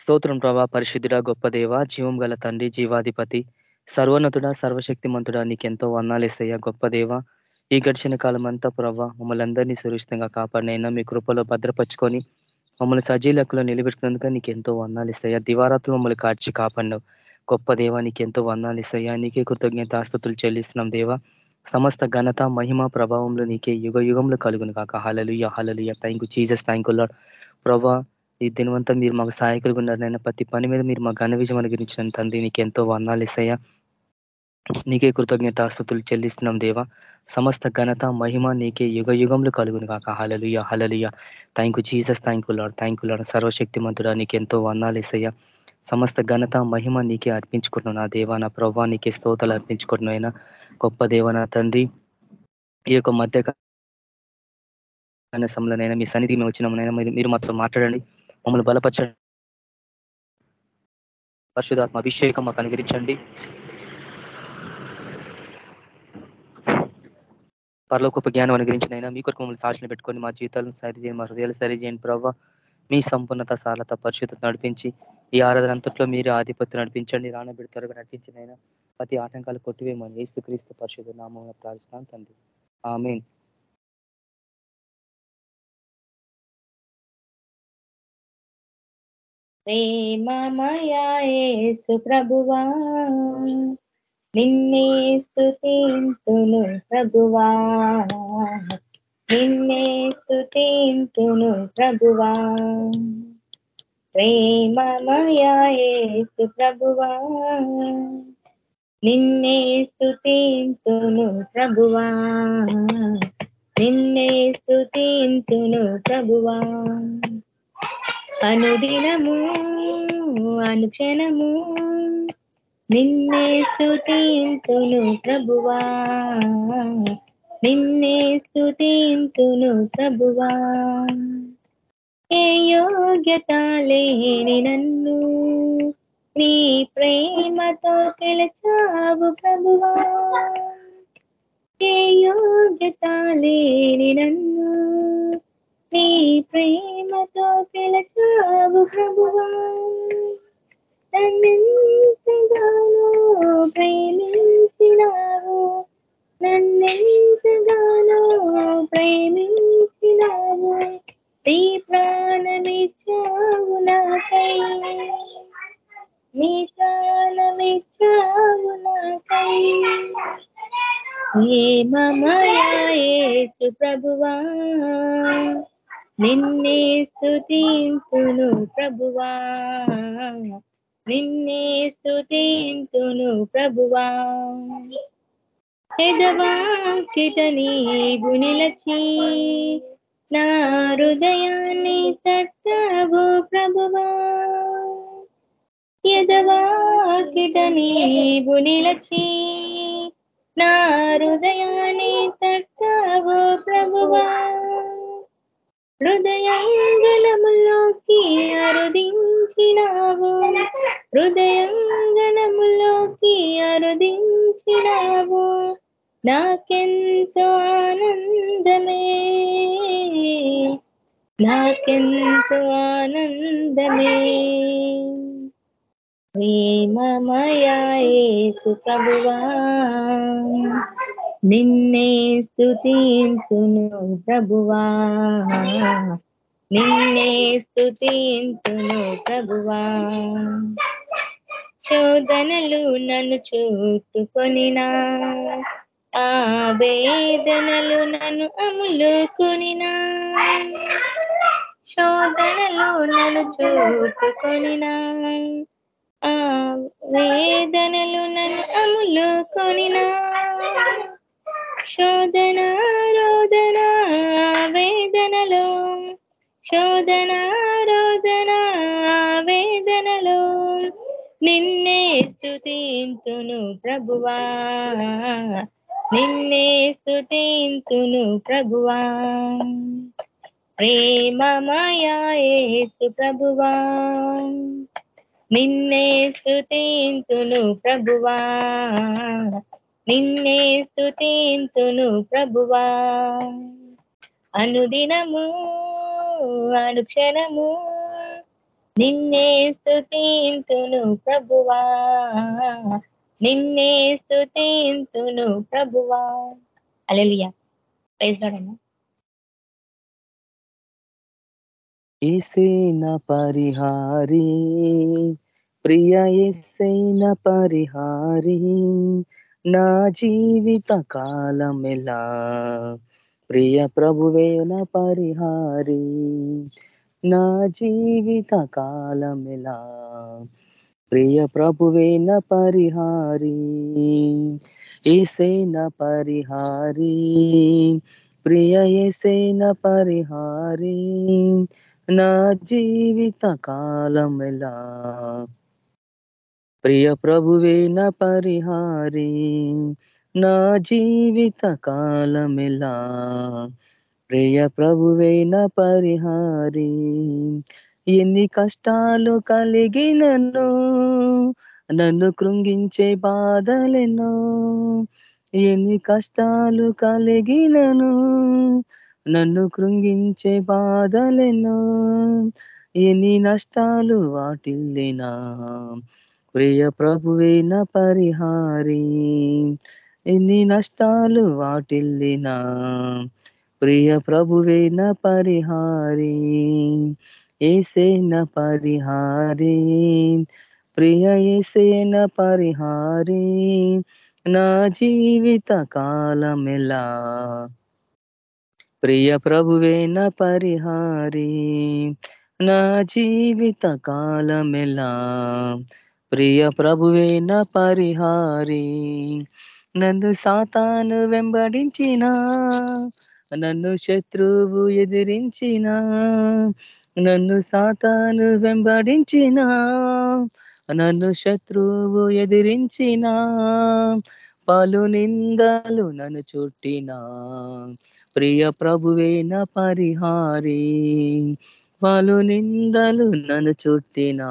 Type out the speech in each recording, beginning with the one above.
స్తోత్రం ప్రభా పరిశుద్ధుడ గొప్ప దేవ జీవం గల తండ్రి జీవాధిపతి సర్వోన్నతుడ సర్వశక్తిమంతుడా నీకెంతో వందాలేస్తయ్యా గొప్ప దేవ. ఈ గడిచిన కాలం అంతా ప్రభా మమ్మల్ని అందరినీ సురక్షితంగా కాపాడినైనా మీ కృపలో భద్రపరుచుకొని మమ్మల్ని సజీలకులో నిలబెట్టినందుకు నీకు ఎంతో వందాలు ఇస్తాయా. దివారాత్రులు మమ్మల్ని కాచి కాపాడినావు. గొప్ప దేవ నీకు ఎంతో వందాలు ఇస్తాయా. నీకే కృతజ్ఞత ఆస్తుతులు చెల్లిస్తున్నాం దేవా. సమస్త ఘనత మహిమ ప్రభావంలో నీకే యుగ యుగంలో కలుగును కాక. హలలుయ హలలుయ thank you Jesus thank you Lord ప్రభా ఈ దినవంతా మీరు మాకు సహాయకులుగా ఉన్నారు నైనా ప్రతి పని మీద మీరు మా ఘన విజయం అనుగ్రహించిన తండ్రి నీకు ఎంతో వర్ణాలు ఇస్తాయా. నీకే కృతజ్ఞతాస్థుతులు చెల్లిస్తున్నాం దేవా. సమస్త ఘనత మహిమ నీకే యుగ యుగంలో కలుగును కాక హలలుయ హలలుయ thank you Jesus thank you Lord thank you Lord సర్వశక్తిమంతుడా నీకు ఎంతో వర్ణాలు ఇస్తాయా. సమస్త ఘనత మహిమ నీకే అర్పించుకుంటున్నావు నా దేవా. నా ప్రభా నీకే స్తోతలు అర్పించుకుంటున్నాయినా గొప్ప దేవ నా తండ్రి. ఈ యొక్క మధ్య సమయంలోనైనా మీ సన్నిధి మేము వచ్చినామైనా మీరు మాత్రం మాట్లాడండి. మమ్మల్ని బలపరచండి పరిశుధాత్మ అభిషేకం మాకు అనుగ్రహించండి. పరలోకపు జ్ఞానం అనుగ్రహించిన అయినా మీ కొరకు మమ్మల్ని సాక్షిని పెట్టుకొని మా జీవితాలను సరి చేయండి మా హృదయాలు సరి చేయండి ప్రభావ మీ సంపూర్ణత సారత పరిశుద్ధత నడిపించి ఈ ఆరాధన అంతట్లో మీరు ఆధిపత్యం నడిపించండి రానబెడి త్వరగా నడిపించిన అయినా ప్రతి ఆటంకాలు కొట్టివేమని ఏసుక్రీస్తు పరిశుద్ధ నామం ప్రార్థిస్తాను తండ్రి. ఆమె ప్రేమమయేసు ప్రభువా. నిన్నే స్థుతింతును ప్రభువా. నిన్నే స్థుతింతును ప్రభువా. ప్రేమమయేసు ప్రభువా. నిన్నే స్థుతింతును ప్రభువా. నిన్నే స్థుతింతును ప్రభువా. అనుదినము అనుక్షణము నిన్నే స్థుతింతును ప్రభువా. నిన్నే స్థుతింతును ప్రభువా. ఏ యోగ్యత లేని నన్ను నీ ప్రేమతో పిలిచావు ప్రభువా. ఏ యోగ్యత లేని నన్ను నీ ప్రేమతో పిలచావు ప్రభువా నన్నెంతగానో ప్రేమించినావు. నన్నెంతగానో ప్రేమించినావు. నీ ప్రాణమిచ్చావు నాకై. నీ ప్రాణమిచ్చావు నాకై. ఏ మమయేసు ప్రభువా. నిన్నే స్థుతింతును ప్రభువా. నిన్నే స్థుతింతును ప్రభువా. ఎదవాకిట నీవు నిలచి నా హృదయాన్ని తట్టవు ప్రభువా. ఎదవాకిట నీవు నిలచి నా హృదయాన్ని తట్టవు ప్రభువా. హృదయాంగనములోకి అరుదించినావు. హృదయాంగనములోకి అరుదించినావు. నాకెంతో ఆనందమే. నాకెంతో ఆనందమే. ప్రేమమయేసు ప్రభువా. నిన్నే స్థుతింతును ప్రభువా. నిన్నే స్థుతింతును ప్రభువా. శోధనలు నన్ను చూట్టుకొనినా ఆ వేదనలు నన్ను అములుకొనినా శోధనలు నన్ను చూట్టుకొనినా ఆ వేదనలు నన్ను అములుకొనినా శోధన రోదన వేదనలో. శోధన రోదన వేదనలో. నిన్నే స్థుతింతును ప్రభువా. నిన్నే స్థుతింతును ప్రభువా. ప్రేమమయేసు ప్రభువా. నిన్నే స్థుతింతును ప్రభువా. నిన్నే స్థుతింతును ప్రభువా. అనుదినము అనుక్షణము నిన్నే స్థుతింతును ప్రభువా. నిన్నే స్థుతింతును ప్రభువా. అలెలియా ప్రైజ్ లార్డ్ అమ్మా. ఏసేన పరిహారి ప్రియ ఎస్సైన పరిహారీ నా జీవిత కాలమెలా? ప్రియ ప్రభువేన పరిహారి. నా జీవిత కాలమెలా? ప్రియ ప్రభువేన పరిహారి. ఏసేన పరిహారి. ప్రియ ఏసేన పరిహారి. నా జీవిత కాలమెలా? ప్రియ ప్రభువేన పరిహారి నా జీవిత కాలమెలా? ప్రియ ప్రభువేన పరిహారి ఎన్ని కష్టాలు కలిగినను నన్ను కృంగించే బాధలెన్నో? ఎన్ని కష్టాలు కలిగినను నన్ను కృంగించే బాధలెన్నో? ఎన్ని నష్టాలు వాటిల్లినా? ప్రియ ప్రభువేన పరిహారి. ఎన్ని నష్టాలు వాటిల్లినా ప్రియ ప్రభువేన పరిహారి. ఏసేన పరిహారి. ప్రియ ఏసేన పరిహారి. నా జీవిత కాలమెలా ప్రియ ప్రభువేన పరిహారి. నా జీవిత కాలమెలా ప్రియ ప్రభువే నా పరిహారి. నన్ను సాతాను వెంబడించిన నన్ను శత్రువు ఎదిరించిన నన్ను సాతాను వెంబడించిన నన్ను శత్రువు ఎదిరించిన పలు నిందలు నన్ను చుట్టిన. ప్రియ ప్రభువే నా పరిహారి. పలు నిందలు నన్ను చుట్టినా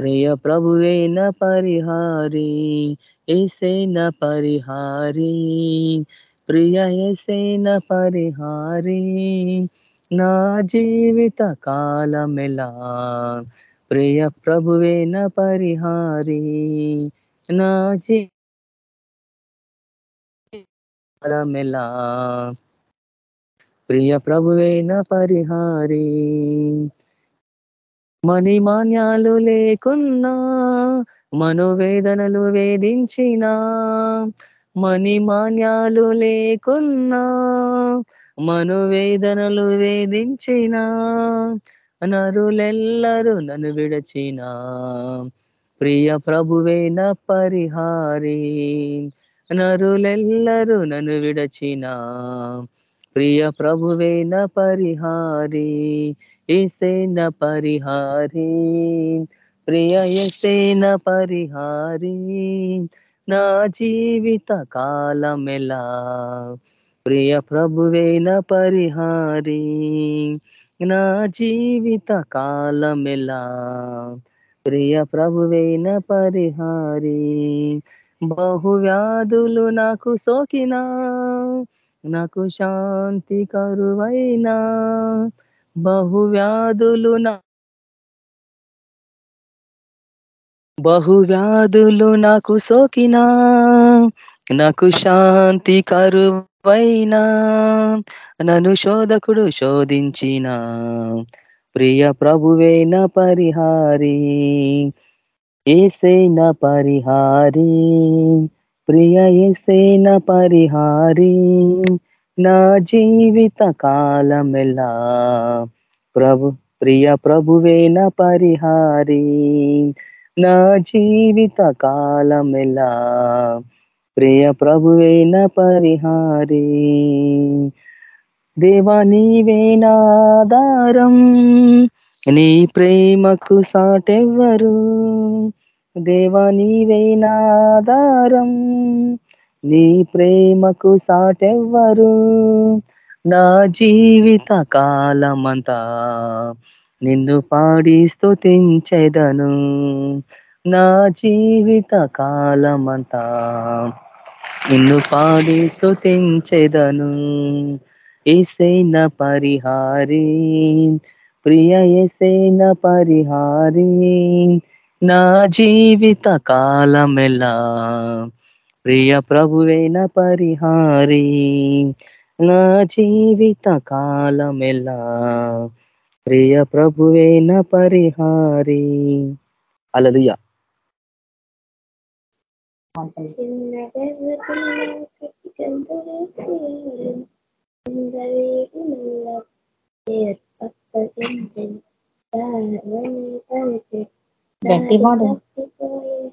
ప్రియ ప్రభువేన పరిహారి ఏసేన పరిహారి ప్రియ ఏసేన పరిహారి నా జీవిత కాలమెలా ప్రియ ప్రభువేన పరిహారి నా జీవితమెలా ప్రియ ప్రభువేన పరిహారి మణిమాన్యాలు లేకున్నా మనోవేదనలు వేధించిన మణిమాన్యాలు లేకున్నా మనోవేదనలు వేధించిన నరులెల్లరూ నన్ను విడచిన. ప్రియ ప్రభువేన పరిహారి నరులెల్లరూ నన్ను విడచిన. ప్రియ ప్రభువేన పరిహారి ఏసేన పరిహారీ ప్రియ ఏసేన పరిహారి నా జీవిత కాలమెలా ప్రియ ప్రభువేన పరిహారీ నా జీవిత కాలమెలా ప్రియ ప్రభువేన పరిహారి బహువ్యాధులు నాకు సోకినా నాకు శాంతి కరువైనా బహువ్యాధులు బహువ్యాధులు నాకు సోకినా నాకు శాంతి కరువైనా నన్ను శోధకుడు శోధించిన. ప్రియ ప్రభువేన పరిహారి ఏసేన పరిహారి ప్రియ ఏసేన పరిహారీ. నా జీవిత కాలమెలా? ప్రభు ప్రియ ప్రభువేన పరిహారి. నా జీవిత కాలమెలా? ప్రియ ప్రభువేన పరిహారి. దేవా నీవే నీ ప్రేమకు సాటెవ్వరు. దేవా నీవే నీ ప్రేమకు సాటెవ్వరు? నా జీవిత కాలమంతా నిన్ను పాడి స్థుతించెదను నా జీవిత కాలమంతా నిన్ను పాడి స్థుతించెదను ఏసైన పరిహారీ ప్రియ ఎసైన పరిహారీ నా జీవిత కాలమెలా ప్రియ ప్రభువైన పరిహారి నా జీవిత కాలమెలా? ప్రియ ప్రభువైన పరిహారి. అలలుయ చిన్న బెర్ర పిల్ల కట్టి గంతులేసి అందరికీ నల్ల పేరు పక్కకింది. దారిని పలికి గట్టి పాడు. తప్పిపోయే.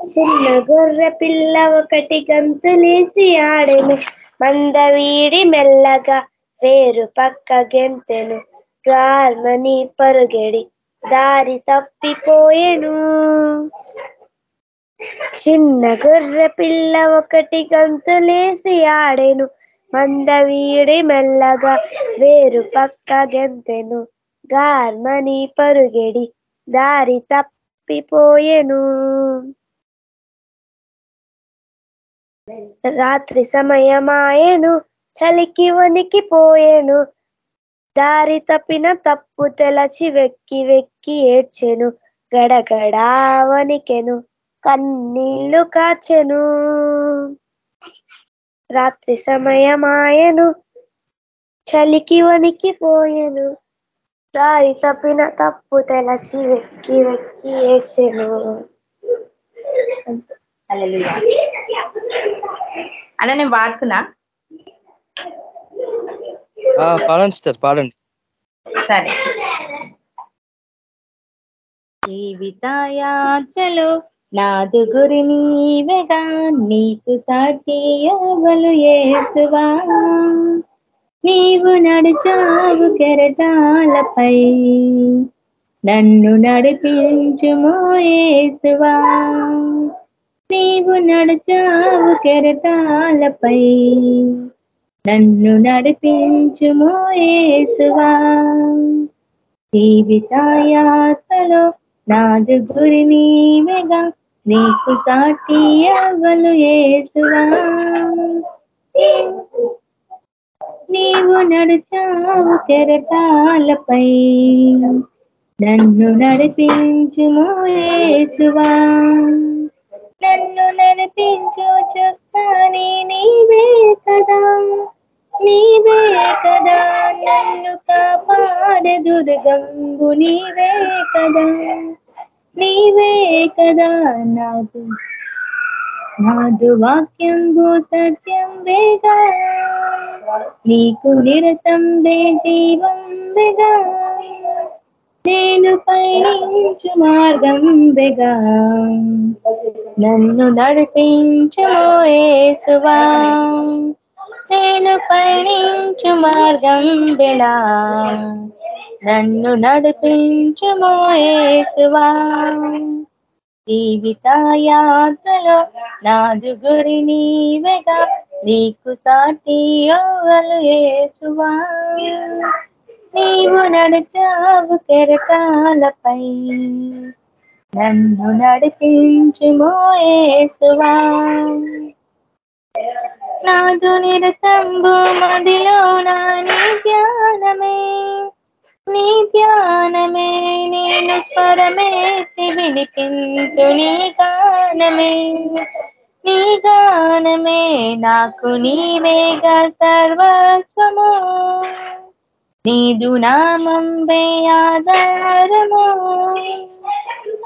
చిన్న గొర్రె పిల్ల ఒకటి గంతులేసి ఆడెను. మంద వీడి మెల్లగా వేరు పక్క గెంతెను. గాల్మని పరుగెడి దారి తప్పిపోయెను. చిన్న గొర్రె పిల్ల ఒకటి గంతులేసి ఆడెను. మంద వీడి మెల్లగా వేరు పక్క గెంతెను. గార్మని పరుగెడి దారి తప్పిపోయెను. రాత్రి సమయమాయెను చలికి వణికిపోయెను దారి తప్పిన తప్పు తెలచి వెక్కి వెక్కి ఏడ్చెను. గడగడా వణికెను కన్నీళ్ళు కాచెను రాత్రి సమయమాయెను చలికి వణికి పోయెను. దారి తప్పిన తప్పు తెలచి వెక్కి వెక్కి ఏడ్చెను. హల్లెలూయా అన్న నేను వాడుతున్నా ఆ, పాడండి సిస్టర్ పాడండి. సరే. జీవితాయాచలో నాదు గురి నీవెగా నీకు సాటి ఎవలు యేసువా నీవు నడిచావు కెరటాలపై నన్ను నడిపించుమో యేసువా నీవు నడచావు కెరటాలపై. నన్ను నడిపించుమో ఏసువా జీవితాయాత్రలో నాదు గురి నీవేగా. నీకు సాటి ఎవలు ఏసువా నీవు నడిచావు కెరటాలపై. నన్ను నడిపించుమో ఏసువా నన్ను నడిపించు నీవే కదా. నీవే కదా. నన్ను కాపాడే దుర్గంబు నీవే కదా. నీవే కదా నాదు. నాదు వాక్యంబు సత్యం వేగా. నీకు నిరతం వే జీవం వేగా. నేను పయనించు మార్గం బెగా. నన్ను నడిపించుమో నేను పయనించు మార్గం బెడా నన్ను నడిపించుమో జీవిత యాత్రలో నాదు గురి నీవెగా. నీకు సాటి యోగలు యేసువా నీవు నడిచావు కెరటాలపై. నన్ను నడిపించుమో యేసువా నాదు నిరతంబు మదిలో నా నీ ధ్యానమే. నీ ధ్యానమే నేను స్వరమేసి వినిపించు నీ గానమే. నీ గానమే నాకు నీవేగా సర్వస్వము. నీదు నామం ఆధారము.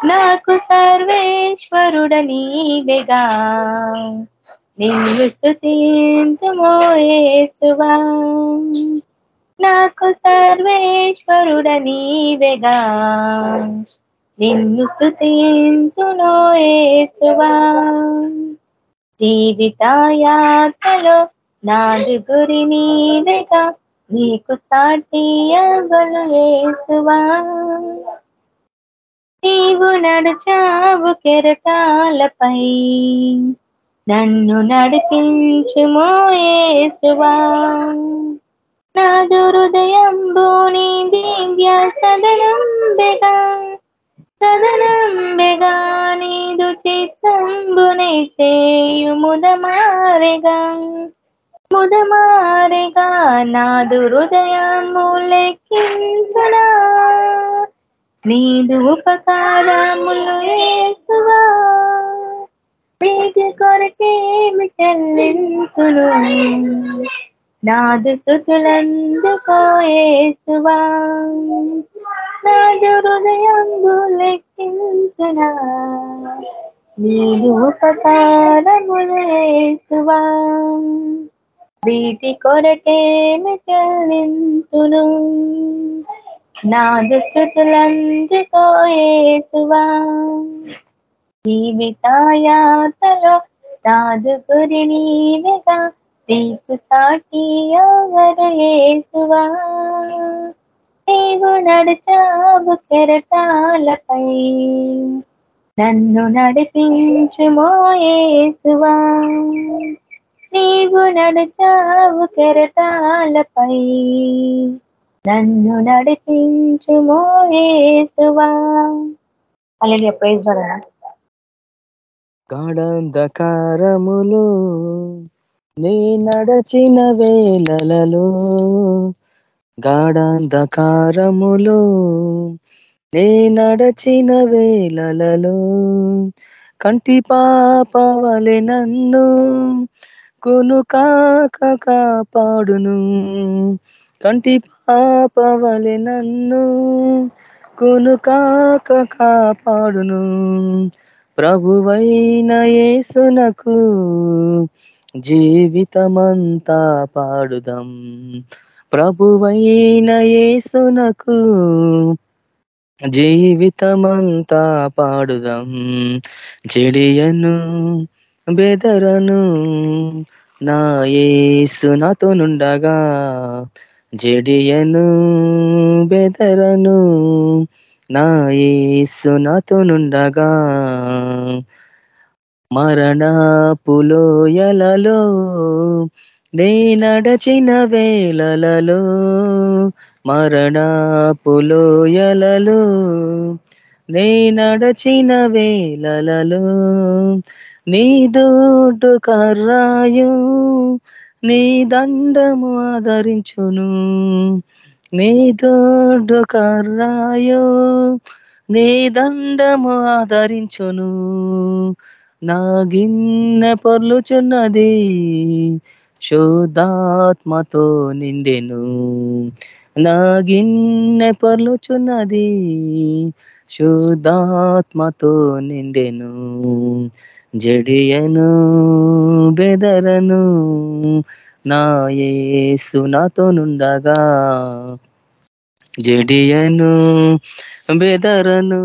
నాకు సర్వేశ్వరుడ నీవేగా నిన్ను స్థుతింతుమోయేసువా నాకు సర్వేశ్వరుడ నీవేగా నిన్ను స్థుతింతునో జీవితాయాత్రలో నాదు గురి నీవేగా నీకు సాటి ఎవరు ఏసువా నీవు నడిచావు కెరటాలపై. నన్ను నడిపించుమో ఏసువా నాదు హృదయంబు నీ దివ్య సదనంబెగా. సదనంబెగా నీదు చిత్తంబునే చేయుముదమారెగా. ముదమారిగా నాదు హృదయము లెక్కించడా నీదు ఉపకారములు యేసువా వీటి కొరకేమి చెల్లించును నాదు స్థుతులందుకో యేసువా నాదు హృదయంబు లెక్కించునా నీదు ఉపకారములు యేసువా వీటి కొరకేమి చెల్లింతును. నా స్థుతులందుకో యేసువా జీవితాయాతలో నాదు గురి నీవెగా నీకు సాటి ఎవరు ఏసువా. నీవు నడిచావు కెరటాలపై నన్ను నడిపించుమో ఏసువా. నీవు నడిచావు కెరటాలపై. నన్ను నడిపించుమో యేసువా. అలాగే ప్రైజ్ వలన నీ నడచిన వేళలలో గాఢంధకారములో నీ నడచిన వేళలలో కంటి పాపవలె నన్ను కునుకాక కాపాడును. కంటి పాపవలె నన్ను కునుకాక కాపాడును. ప్రభువైన యేసునకు జీవితమంతా పాడుదాం. ప్రభువైన యేసునకు జీవితమంతా పాడుదాం. చెడియను బెదరను నా యేసు నాతో నుండగా. జడియను బెదరను నా యేసు నాతో నుండగా. మరణపులోయలలో నే నడచిన వేళలలో. మరణపులోయలలో నే నడచిన వేళలలో. నీ దోడు కర్రాయు నీ దండము ఆదరించును. నీ దోడు కర్రాయు నీ దండము ఆదరించును. నా గిన్నె పొర్లుచున్నది శుద్ధాత్మతో నిండెను. నా గిన్నె పొర్లుచున్నది శుద్ధాత్మతో నిండెను. జడియను బెదరను నా యేసు నాతో నుండగా. జడియను బెదరను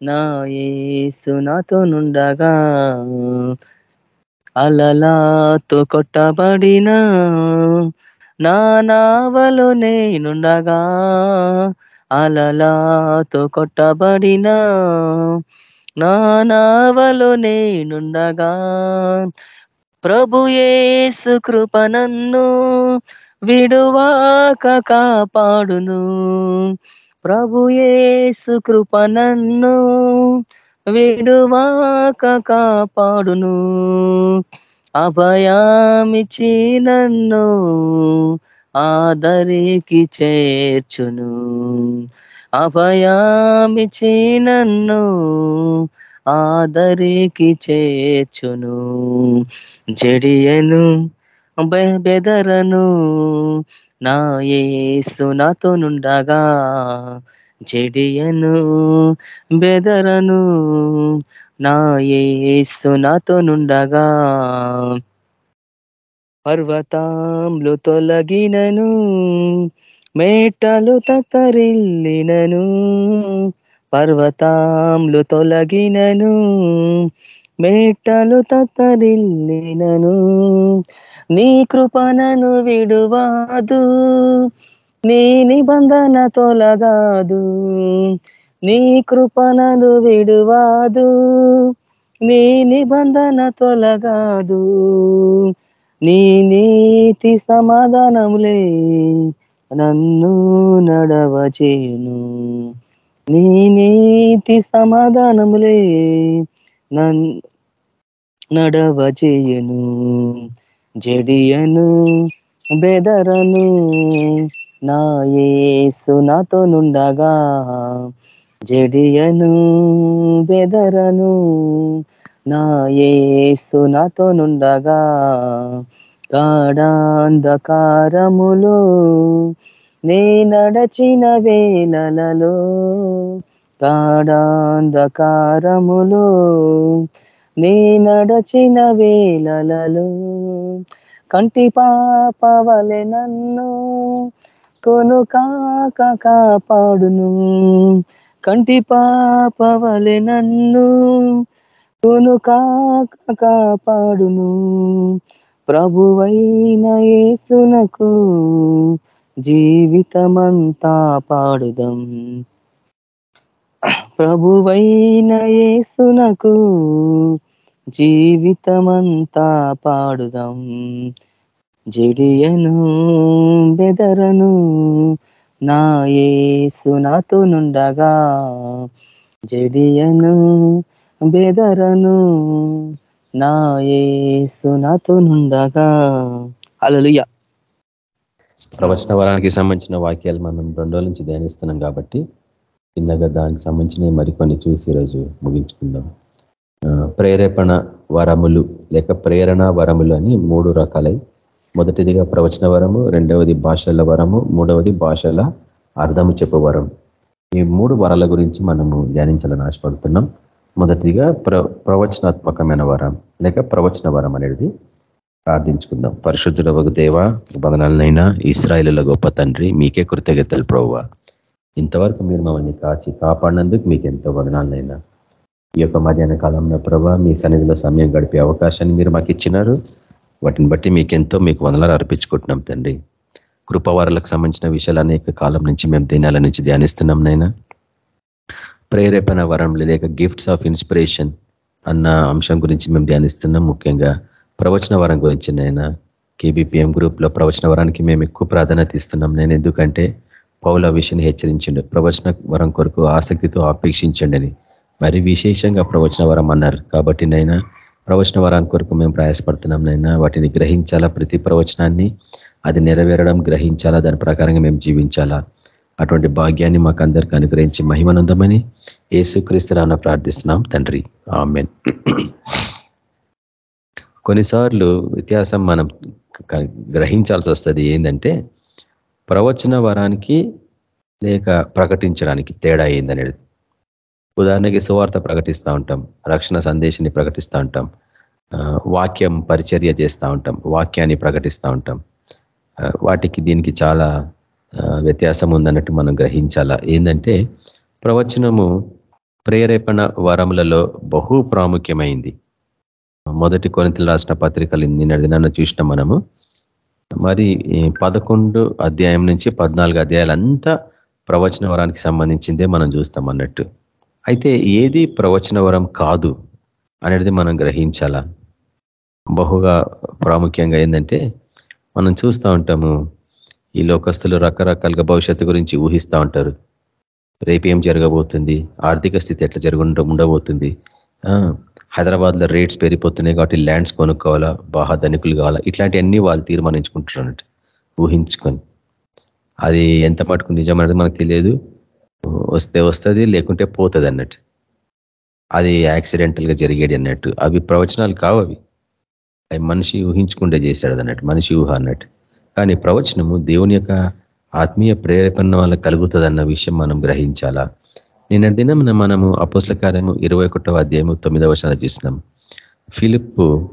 నా యేసు నాతో నుండగా. అలలాతో కొట్టబడిన నా నావలు నేనుండగా. అలలాతో కొట్టబడిన నా నావలు నేనుండగా ప్రభుయేసు కృప నన్ను విడువాక కాపాడును. ప్రభుయేసు కృప నన్ను విడువాక కాపాడును. అభయామిచి నన్ను ఆదరికి చేర్చును. అభయామిచి నన్ను ఆదరికి చేర్చును. జడియను బెదరను నా ఏసు నాతో నుండగా. జడియను బెదరను నా ఏసు నాతో నుండగా. పర్వతాంలు తొలగినను మేటలు తత్తరిల్లినను పర్వతాంలు తొలగినను మేటలు తత్తరిల్లినను నీ కృపణను విడువాదు నీ నిబంధన తొలగాదు. నీ కృపణను విడువాదు నీ నిబంధన తొలగాదు. నీ నీతి సమాధానములే నన్ను నడవచేయును. నీ నీతి సమాధానములే నన్ను నడవచేయును. జడియను బెదరను నా యేసు నాతో నుండగా. జడియను బెదరను నా యేసు నాతో నుండగా. కాడాంధకారములో నే నడచిన వేళలలో కాడాంధకారములో నే నడచిన వేళలలో కంటి పాపవలె నన్ను కొను కాక కాపాడును. కంటి పాపవలె నన్ను కొను కాక కాపాడును. ప్రభువైన యేసునకు జీవితమంతా పాడుదం. ప్రభువైన యేసునకు జీవితమంతా పాడుదం. జిడియను బెదరను నా యేసు నాతో నుండగా. జడియను బెదరను నా యేసు నాతో నుండగా. అలలుయ ప్రవచన వరానికి సంబంధించిన వాక్యాలు మనం రెండు రోజుల నుంచి ధ్యానిస్తున్నాం కాబట్టి చిన్నగా దానికి సంబంధించిన మరికొన్ని చూసి ఈరోజు ముగించుకుందాం. ప్రేరేపణ వరములు లేక ప్రేరణ వరములు అని మూడు రకాలై. మొదటిదిగా ప్రవచన వరము రెండవది భాషల వరము మూడవది భాషల అర్థము చెప్పు వరం. ఈ మూడు వరాల గురించి మనము ధ్యానించాలని ఆశపడుతున్నాం. మొదటిగా ప్ర ప్రవచనాత్మకమైన వరం లేక ప్రవచన వరం అనేది ప్రార్థించుకుందాం. పరిశుద్ధుల దేవ బదనాలనైనా ఇస్రాయిల గొప్ప తండ్రి మీకే కృతజ్ఞతలు ప్రవ్వ ఇంతవరకు మీరు మమ్మల్ని కాచి కాపాడినందుకు మీకు ఎంతో వదనాలనైనా. ఈ యొక్క మధ్యాహ్న కాలంలో ప్రభా మీ సన్నిధిలో సమయం గడిపే అవకాశాన్ని మీరు మాకు ఇచ్చినారు. వాటిని బట్టి మీకెంతో మీకు వందలాలు అర్పించుకుంటున్నాం తండ్రి. కృపవారాలకు సంబంధించిన విషయాలు అనేక కాలం నుంచి మేము దినాల నుంచి ధ్యానిస్తున్నాం నైనా. ప్రేరేపణ వరం లేక గిఫ్ట్స్ ఆఫ్ ఇన్స్పిరేషన్ అన్న అంశం గురించి మేము ధ్యానిస్తున్నాం. ముఖ్యంగా ప్రవచన వరం గురించి నైనా కేబిపిఎం గ్రూప్లో ప్రవచన వరానికి మేము ఎక్కువ ప్రాధాన్యత ఇస్తున్నాం. నేను ఎందుకంటే పౌల విషయాన్ని హెచ్చరించండి. ప్రవచన వరం కొరకు ఆసక్తితో అపేక్షించండి అని మరి విశేషంగా ప్రవచన వరం అన్నారు. కాబట్టి నైనా ప్రవచన వరాన్ని కొరకు మేము ప్రయాసపడుతున్నాం. నైనా వాటిని గ్రహించాలా? ప్రతి ప్రవచనాన్ని అది నెరవేరడం గ్రహించాలా? దాని ప్రకారంగా మేము జీవించాలా? అటువంటి భాగ్యాన్ని మాకు అందరికీ అనుగ్రహించి మహిమనందమని ఏసుక్రీస్తురాన ప్రార్థిస్తున్నాం తండ్రి. ఆమెన్. కొన్నిసార్లు వ్యత్యాసం మనం గ్రహించాల్సి వస్తుంది ఏంటంటే ప్రవచన వరానికి లేక ప్రకటించడానికి తేడా ఏందనేది. ఉదాహరణకి సువార్త ప్రకటిస్తూ ఉంటాం రక్షణ సందేశాన్ని ప్రకటిస్తూ ఉంటాం వాక్యం పరిచర్య చేస్తూ ఉంటాం వాక్యాన్ని ప్రకటిస్తూ ఉంటాం. వాటికి దీనికి చాలా వ్యత్యాసం ఉందన్నట్టు మనం గ్రహించాలా? ఏంటంటే ప్రవచనము ప్రేరేపణ వరములలో బహు ప్రాముఖ్యమైంది. మొదటి కొరింతలు రాసిన పత్రికలు నిన్న నన్ను చూసిన మనము. మరి పదకొండు అధ్యాయం నుంచి పద్నాలుగు అధ్యాయాలంతా ప్రవచన వరానికి సంబంధించిందే మనం చూస్తాం అన్నట్టు. అయితే ఏది ప్రవచన వరం కాదు అనేది మనం గ్రహించాలా? బహుగా ప్రాముఖ్యంగా ఏంటంటే మనం చూస్తూ ఉంటాము ఈ లోకస్తులు రకరకాలుగా భవిష్యత్తు గురించి ఊహిస్తూ ఉంటారు. రేపు ఏం జరగబోతుంది? ఆర్థిక స్థితి ఎట్లా జరగ ఉండబోతుంది? హైదరాబాద్లో రేట్స్ పెరిగిపోతున్నాయి కాబట్టి ల్యాండ్స్ కొనుక్కోవాలా? బాగా ధనికులు కావాలా? ఇట్లాంటివన్నీ వాళ్ళు తీర్మానించుకుంటారు అన్నట్టు ఊహించుకొని. అది ఎంత మటుకు నిజమనేది మనకు తెలియదు. వస్తే వస్తుంది లేకుంటే పోతుంది అన్నట్టు అది యాక్సిడెంటల్గా జరిగేది అన్నట్టు. అవి ప్రవచనాలు కావు అవి. అవి మనిషి ఊహించుకుంటే చేశాడు అన్నట్టు మనిషి ఊహ అన్నట్టు. కానీ ప్రవచనము దేవుని యొక్క ఆత్మీయ ప్రేరేపణ వల్ల కలుగుతుందన్న విషయం మనం గ్రహించాలా? నిన్న దినం మనము అపోస్ల కార్యము ఇరవై ఒకటవ అధ్యాయము తొమ్మిదవ వర్షాలు చూసినాం. ఫిలిప్పు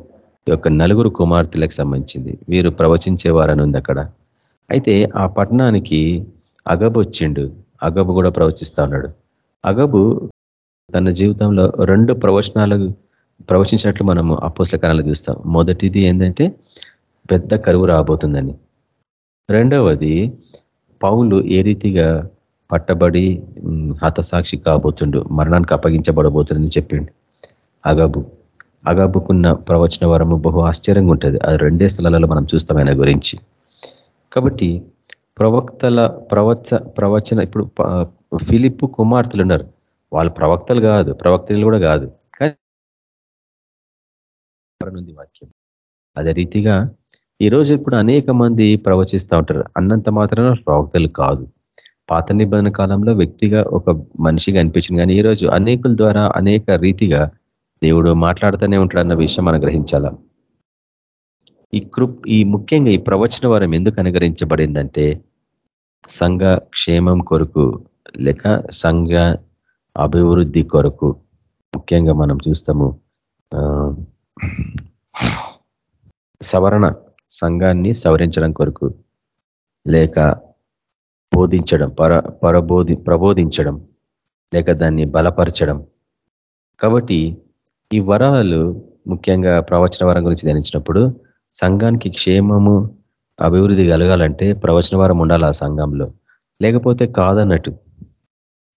యొక్క నలుగురు కుమార్తెలకు సంబంధించింది. వీరు ప్రవచించేవారని ఉంది అక్కడ. అయితే ఆ పట్టణానికి అగబు వచ్చిండు. అగబు కూడా ప్రవచిస్తా ఉన్నాడు. అగబు తన జీవితంలో రెండు ప్రవచనాలు ప్రవచించినట్లు మనము అపోస్ల కాలంలో చూస్తాం. మొదటిది ఏంటంటే పెద్ద కరువు రాబోతుందని. రెండవది పౌలు ఏ రీతిగా పట్టబడి హతసాక్షి కాబోతుండు మరణానికి అప్పగించబడబోతుందని చెప్పిండు. అగబు అగబుకున్న ప్రవచన వరము బహు ఆశ్చర్యంగా ఉంటుంది. అది రెండే స్థలాలలో మనం చూస్తాం ఆయన గురించి. కాబట్టి ప్రవక్తల ప్రవచ ప్రవచన ఇప్పుడు ఫిలిప్ కుమార్తెలు ఉన్నారు. వాళ్ళు ప్రవక్తలు కాదు ప్రవక్తలు కూడా కాదు. కానీ వాక్యం. అదే రీతిగా ఈరోజు ఇప్పుడు అనేక మంది ప్రవచిస్తూ ఉంటారు. అన్నంత మాత్రం ప్రవక్తలు కాదు. పాత నిబంధన కాలంలో వ్యక్తిగా ఒక మనిషిగా అనిపించింది. కానీ ఈరోజు అనేకుల ద్వారా అనేక రీతిగా దేవుడు మాట్లాడుతూనే ఉంటాడు అన్న విషయం మనం గ్రహించాల? ఈ కృప్ ఈ ముఖ్యంగా ఈ ప్రవచన వారం ఎందుకు అనుగరించబడిందంటే సంఘ క్షేమం కొరకు లేక సంఘ అభివృద్ధి కొరకు ముఖ్యంగా మనం చూస్తాము సవరణ సంఘాన్ని సవరించడం కొరకు లేక బోధించడం పర పరబోధి ప్రబోధించడం లేక దాన్ని బలపరచడం. కాబట్టి ఈ వరాలు ముఖ్యంగా ప్రవచన వరం గురించి ధ్యానించినప్పుడు సంఘానికి క్షేమము అభివృద్ధి కలగాలంటే ప్రవచన వరం ఉండాలి ఆ సంఘంలో. లేకపోతే కాదన్నట్టు.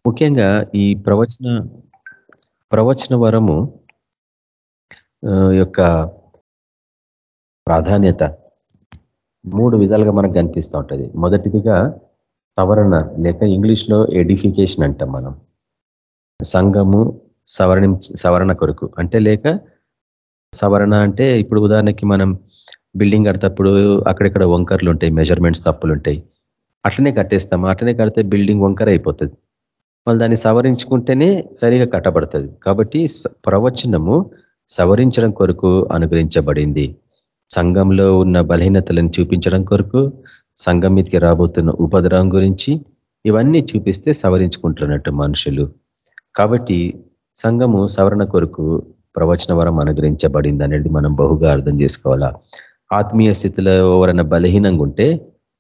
ముఖ్యంగా ఈ ప్రవచన ప్రవచన వరము యొక్క ప్రాధాన్యత మూడు విధాలుగా మనకు కనిపిస్తూ ఉంటుంది. మొదటిదిగా సవరణ లేక ఇంగ్లీష్లో ఎడిఫికేషన్ అంటాం మనం. సంఘము సవరణ సవరణ కొరకు. అంటే లేక సవరణ అంటే ఇప్పుడు ఉదాహరణకి మనం బిల్డింగ్ కడతప్పుడు అక్కడక్కడ వంకర్లు ఉంటాయి మెజర్మెంట్స్ తప్పులు ఉంటాయి. అట్లనే కట్టేస్తాము అట్లనే కడితే బిల్డింగ్ వంకర అయిపోతుంది. మళ్ళీ దాన్ని సవరించుకుంటేనే సరిగా కట్టబడుతుంది. కాబట్టి ప్రవచనము సవరించడం కొరకు అనుగ్రహించబడింది. సంఘంలో ఉన్న బలహీనతలను చూపించడం కొరకు సంఘం మీదకి రాబోతున్న ఉపద్రవం గురించి ఇవన్నీ చూపిస్తే సవరించుకుంటున్నట్టు మనుషులు. కాబట్టి సంఘము సవరణ కొరకు ప్రవచన వరం అనుగ్రహించబడింది అనేది మనం బహుగా అర్థం చేసుకోవాలా? ఆత్మీయ స్థితిలో ఎవరైనా బలహీనంగా ఉంటే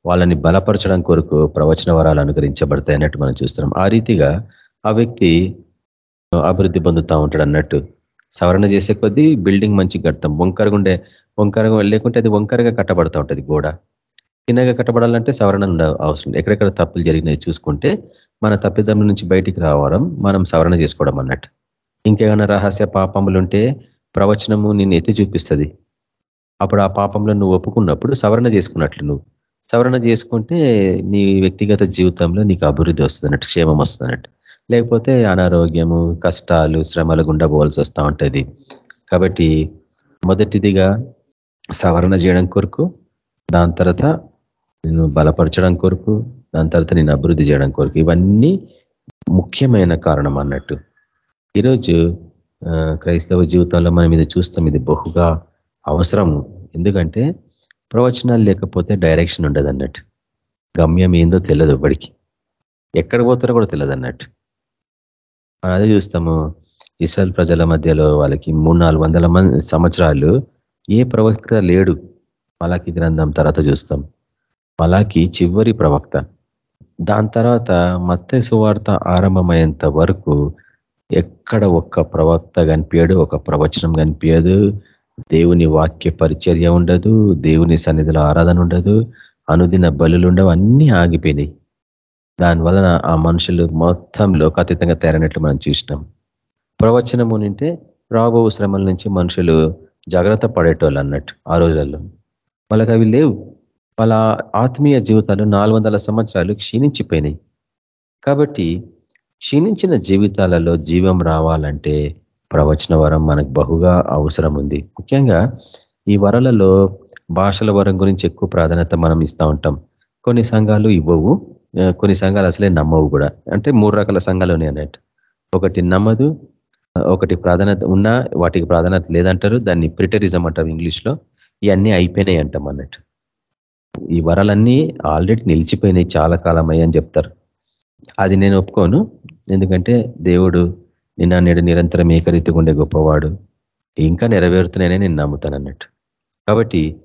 వాళ్ళని బలపరచడం కొరకు ప్రవచన వరాలు అనుగ్రహించబడతాయి అన్నట్టు మనం చూస్తున్నాం. ఆ రీతిగా ఆ వ్యక్తి అభివృద్ధి పొందుతూ ఉంటాడు అన్నట్టు. సవరణ చేసే కొద్దీ బిల్డింగ్ మంచి కడతాం వంకరగుండే వంకరగా లేకుంటే అది వంకరగా కట్టబడుతూ ఉంటుంది గోడ. చిన్నగా కట్టబడాలంటే సవరణ అవసరం. ఎక్కడెక్కడ తప్పులు జరిగినాయి చూసుకుంటే మన తప్పిదం నుంచి బయటికి రావడం మనం సవరణ చేసుకోవడం అన్నట్టు. ఇంకేమైనా రహస్య పాపములు ఉంటే ప్రవచనము నిన్ను ఎత్తి చూపిస్తుంది. అప్పుడు ఆ పాపంలో నువ్వు ఒప్పుకున్నప్పుడు సవరణ చేసుకున్నట్లు నువ్వు. సవరణ చేసుకుంటే నీ వ్యక్తిగత జీవితంలో నీకు అభివృద్ధి వస్తుంది అన్నట్టు క్షేమం వస్తుంది అన్నట్టు. లేకపోతే అనారోగ్యము కష్టాలు శ్రమలు గుండా పోవాల్సి వస్తూ ఉంటుంది. కాబట్టి మొదటిదిగా సవరణ చేయడం కొరకు దాని తర్వాత నేను బలపరచడం కొరకు దాని తర్వాత నేను అభివృద్ధి చేయడం కొరకు. ఇవన్నీ ముఖ్యమైన కారణం అన్నట్టు. ఈరోజు క్రైస్తవ జీవితంలో మనం ఇది చూస్తాం ఇది బహుగా అవసరము. ఎందుకంటే ప్రవచనాలు లేకపోతే డైరెక్షన్ ఉండదు అన్నట్టు. గమ్యం ఏందో తెలియదు బడికి ఎక్కడ పోతారో కూడా తెలియదు అన్నట్టు. మనం అదే చూస్తాము ఇస్రాయల్ ప్రజల మధ్యలో వాళ్ళకి మూడు నాలుగు వందల మంది సంవత్సరాలు ఏ ప్రవక్త లేడు? మలాకి గ్రంథం తర్వాత చూస్తాం. మలాకి చివరి ప్రవక్త. దాని తర్వాత మత్తే సువార్త ఆరంభమయ్యేంత వరకు ఎక్కడ ఒక్క ప్రవక్త కనిపించడు ఒక ప్రవచనం కనిపించదు దేవుని వాక్య పరిచర్య ఉండదు దేవుని సన్నిధిలో ఆరాధన ఉండదు అనుదిన బలులు ఉండవు అన్నీ ఆగిపోయినాయి. దాని వలన ఆ మనుషులు మొత్తం లోకాతీతంగా తేరనట్లు మనం చూసినాం. ప్రవచనము నింటే రాబో శ్రమల నుంచి మనుషులు జాగ్రత్త పడేటోళ్ళు అన్నట్టు ఆ రోజుల్లో. వాళ్ళకి అవి లేవు. వాళ్ళ ఆత్మీయ జీవితాలు నాలుగు సంవత్సరాలు క్షీణించిపోయినాయి. కాబట్టి క్షీణించిన జీవితాలలో జీవం రావాలంటే ప్రవచన వరం మనకు బహుగా అవసరం ఉంది. ముఖ్యంగా ఈ వరలలో భాషల వరం గురించి ఎక్కువ ప్రాధాన్యత మనం ఇస్తూ ఉంటాం. కొన్ని సంఘాలు ఇవ్వవు. కొన్ని సంఘాలు అసలే నమ్మవు కూడా. అంటే మూడు రకాల సంఘాలు ఉన్నాయి అన్నట్టు. ఒకటి నమ్మదు ఒకటి ప్రాధాన్యత ఉన్నా వాటికి ప్రాధాన్యత లేదంటారు. దాన్ని ప్రిటరిజం అంటారు ఇంగ్లీష్లో ఇవన్నీ అయిపోయినాయి అంటాం అన్నట్టు ఈ వరాలన్నీ ఆల్రెడీ నిలిచిపోయినాయి చాలా కాలం అని చెప్తారు. అది నేను ఒప్పుకోను. ఎందుకంటే దేవుడు నిన్న నేడు నిరంతరం ఏకరీతిగా ఉండే గొప్పవాడు. ఇంకా నెరవేరుతున్నాయని నేను నమ్ముతాను అన్నట్టు. కాబట్టి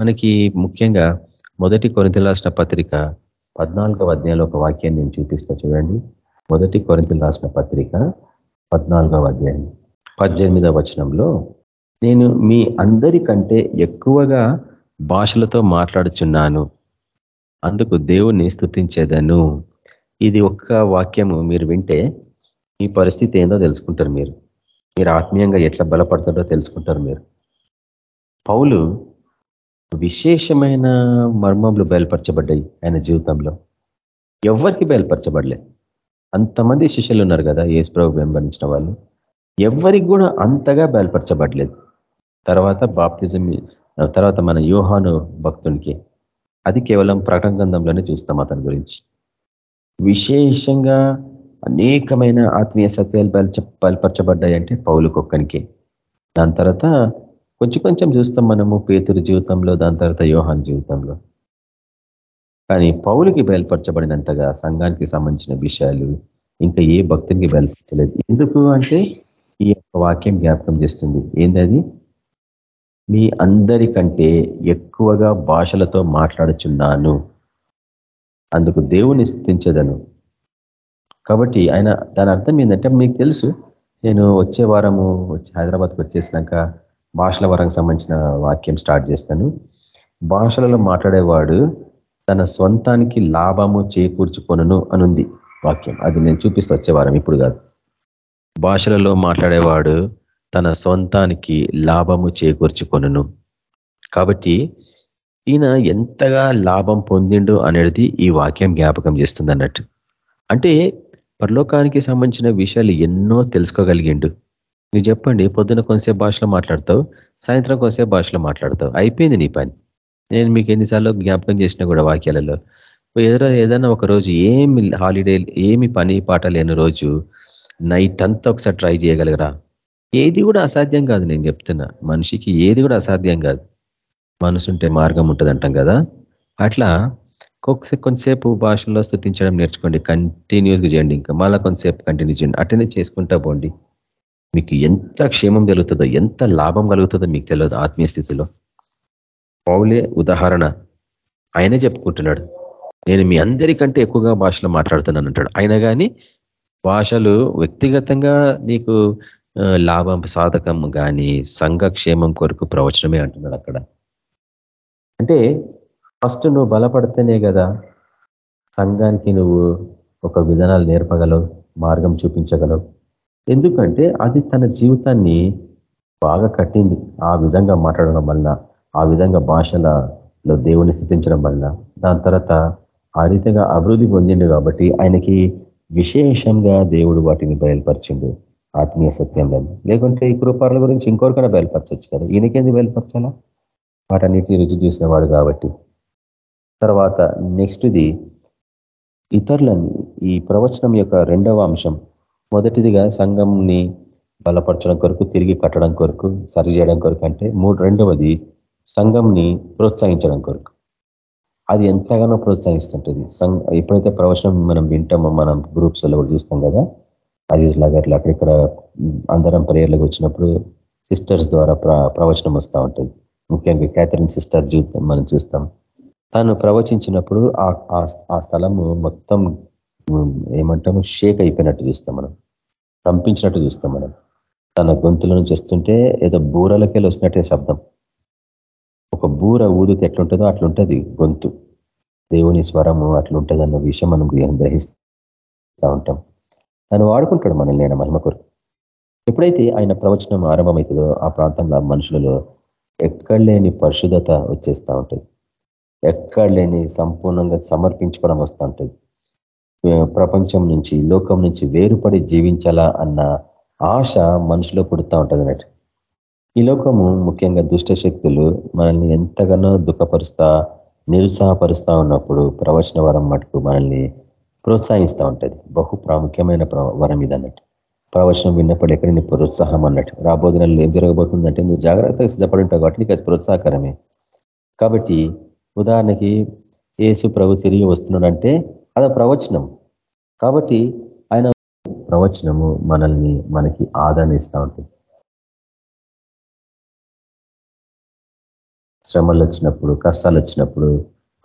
మనకి ముఖ్యంగా మొదటి కొరింతలు రాసిన పత్రిక పద్నాలుగవ అధ్యాయంలో ఒక వాక్యాన్ని నేను చూపిస్తా చూడండి. మొదటి కొరింతలు రాసిన పత్రిక పద్నాలుగవ అధ్యాయం పద్దెనిమిదవ వచనంలో నేను మీ అందరికంటే ఎక్కువగా భాషలతో మాట్లాడుచున్నాను. అందుకు దేవుణ్ణి స్థుతించేదను ఇది ఒక్క వాక్యము మీరు వింటే మీ పరిస్థితి ఏందో తెలుసుకుంటారు మీరు. మీరు ఆత్మీయంగా ఎట్లా బలపడతాడో తెలుసుకుంటారు మీరు. పౌలు విశేషమైన మర్మములు బయలుపరచబడ్డాయి ఆయన జీవితంలో. ఎవరికి బయలుపరచబడలే? అంతమంది శిష్యులు ఉన్నారు కదా ఏసు ప్రభు వెంబడించిన వాళ్ళు. ఎవరికి కూడా అంతగా బయలుపరచబడలేదు. తర్వాత బాప్తిజం తర్వాత మన యోహాను భక్తునికి. అది కేవలం ప్రకటన గ్రంథంలోనే చూస్తాం అతని గురించి. విశేషంగా అనేకమైన ఆత్మీయ సత్యాలు బయలు బయలుపరచబడ్డాయంటే పౌలు కుక్కనికి. దాని తర్వాత కొంచెం కొంచెం చూస్తాం మనము పేతురు జీవితంలో దాని తర్వాత యోహాన్ జీవితంలో. కానీ పౌలకి బయలుపరచబడినంతగా సంఘానికి సంబంధించిన విషయాలు ఇంకా ఏ భక్తునికి బయలుపరచలేదు. ఎందుకు అంటే ఈ యొక్క వాక్యం జ్ఞాపకం చేస్తుంది. ఏంటది మీ అందరికంటే ఎక్కువగా భాషలతో మాట్లాడుచున్నాను. అందుకు దేవుని స్థితించదను. కాబట్టి ఆయన దాని అర్థం ఏంటంటే మీకు తెలుసు నేను వచ్చే వారము వచ్చి హైదరాబాద్కి వచ్చేసినాక భాషల వరకు సంబంధించిన వాక్యం స్టార్ట్ చేస్తాను. భాషలలో మాట్లాడేవాడు తన స్వంతానికి లాభము చేకూర్చుకొనును అనుంది వాక్యం. అది నేను చూపిస్తూ వచ్చేవారం ఇప్పుడు కాదు. భాషలలో మాట్లాడేవాడు తన సొంతానికి లాభము చేకూర్చుకొనును. కాబట్టి ఈయన ఎంతగా లాభం పొందిండు అనేది ఈ వాక్యం జ్ఞాపకం చేస్తుంది అన్నట్టు అంటే పరలోకానికి సంబంధించిన విషయాలు ఎన్నో తెలుసుకోగలిగిండు. మీరు చెప్పండి పొద్దున కొంతసేపు భాషలో మాట్లాడతావు సాయంత్రం కొంతసేపు భాషలో మాట్లాడతావు. అయిపోయింది నీ పని. నేను మీకు ఎన్నిసార్లు జ్ఞాపకం చేసిన కూడా వాక్యాలలో. ఎదుర ఏదైనా ఒక రోజు ఏమి హాలిడే ఏమి పని పాట లేని రోజు నైట్ అంతా ఒకసారి ట్రై చేయగలగరా? ఏది కూడా అసాధ్యం కాదు నేను చెప్తున్నా. మనిషికి ఏది కూడా అసాధ్యం కాదు. మనసుంటే మార్గం ఉంటుంది అంటాం కదా? అట్లా కొంతసేపు భాషల్లో స్థుతించడం నేర్చుకోండి. కంటిన్యూస్గా చేయండి ఇంకా. మళ్ళీ కొంతసేపు కంటిన్యూ చేయండి. అటనే చేసుకుంటా పోండి. మీకు ఎంత క్షేమం కలుగుతుందో ఎంత లాభం కలుగుతుందో మీకు తెలియదు ఆత్మీయ స్థితిలో. పౌలే ఉదాహరణ. ఆయనే చెప్పుకుంటున్నాడు. నేను మీ అందరికంటే ఎక్కువగా భాషలో మాట్లాడుతున్నాను అంటాడు. అయినా కానీ భాషలు వ్యక్తిగతంగా నీకు లాభం సాధకం కానీ సంఘక్షేమం కొరకు ప్రవచనమే అంటున్నాడు అక్కడ. అంటే ఫస్ట్ నువ్వు బలపడితేనే కదా సంఘానికి నువ్వు ఒక విధానాలు నేర్పగలవు మార్గం చూపించగలవు. ఎందుకంటే అది తన జీవితాన్ని బాగా కట్టింది ఆ విధంగా మాట్లాడడం వల్ల ఆ విధంగా భాషలలో దేవుని స్థితించడం వల్ల దాని తర్వాత ఆ రీతిగా అభివృద్ధి పొందిండు కాబట్టి ఆయనకి విశేషంగా దేవుడు వాటిని బయలుపరిచిండు ఆత్మీయ సత్యంలో. లేకుంటే ఈ కృపాల గురించి ఇంకొకరికైనా బయలుపరచచ్చు కదా. ఈయనకేంది బయలుపరచాలా? వాటన్నిటిని రుచి చూసిన వాడు కాబట్టి. తర్వాత నెక్స్ట్ది ఇతరులని ఈ ప్రవచనం యొక్క రెండవ అంశం. మొదటిదిగా సంఘంని బలపరచడం కొరకు తిరిగి కట్టడం కొరకు సరిచేయడం కొరకు అంటే మూడు రెండవది సంఘంని ప్రోత్సహించడం కొరకు. అది ఎంతగానో ప్రోత్సహిస్తుంటుంది. సంఘ ఎప్పుడైతే ప్రవచనం మనం వింటామో మనం గ్రూప్స్లో కూడా చూస్తాం కదా అజీజ్ నగర్లో అక్కడిక్కడ అందరం ప్రేయర్లకు వచ్చినప్పుడు సిస్టర్స్ ద్వారా ప్రవచనం వస్తూ ఉంటుంది. ముఖ్యంగా క్యాథరిన్ సిస్టర్ జీవితం మనం చూస్తాం. తను ప్రవచించినప్పుడు ఆ స్థలము మొత్తం ఏమంటాము షేక్ అయిపోయినట్టు చూస్తాం మనం. కంపించినట్టు చూస్తాం మనం. తన గొంతులను చేస్తుంటే ఏదో బూరలకెళ్ళి వచ్చినట్టే శబ్దం. ఒక బూర ఊదితే ఎట్లుంటుందో అట్లుంటుంది గొంతు. దేవుని స్వరము అట్లుంటుంది అన్న విషయం మనం గ్రహిస్తూ ఉంటాం. తను వాడుకుంటాడు మనల్ని ఆయన మహిమ కొరకు. ఎప్పుడైతే ఆయన ప్రవచనం ఆరంభమవుతుందో ఆ ప్రాంతంలో మనుషులలో ఎక్కడ లేని పరిశుద్ధత వచ్చేస్తూ ఉంటుంది. ఎక్కడ లేని సంపూర్ణంగా సమర్పించుకోవడం వస్తూ ఉంటుంది. ప్రపంచం నుంచి లోకం నుంచి వేరుపడి జీవించాలా అన్న ఆశ మనుషులో పుడుతూ ఉంటుంది అన్నట్టు ఈ లోకము ముఖ్యంగా దుష్ట శక్తులు మనల్ని ఎంతగానో దుఃఖపరుస్తా నిరుత్సాహపరుస్తూ ఉన్నప్పుడు ప్రవచన వరం మటుకు మనల్ని ప్రోత్సహిస్తూ ఉంటుంది. బహు ప్రాముఖ్యమైన వరం ఇది అన్నట్టు ప్రవచనం విన్నప్పుడు ఎక్కడ నీ ప్రోత్సాహం అన్నట్టు. రాబోదు నెలలో ఏం జరగబోతుందంటే నువ్వు జాగ్రత్తగా సిద్ధపడి ఉంటావు కాబట్టి నీకు అది ప్రోత్సాహకరమే. కాబట్టి ఉదాహరణకి యేసు ప్రభు తిరిగి వస్తున్నాడంటే అది ప్రవచనం. కాబట్టి ఆయన ప్రవచనము మనల్ని మనకి ఆదరణ ఇస్తూ ఉంటుంది. శ్రమలు వచ్చినప్పుడు కష్టాలు వచ్చినప్పుడు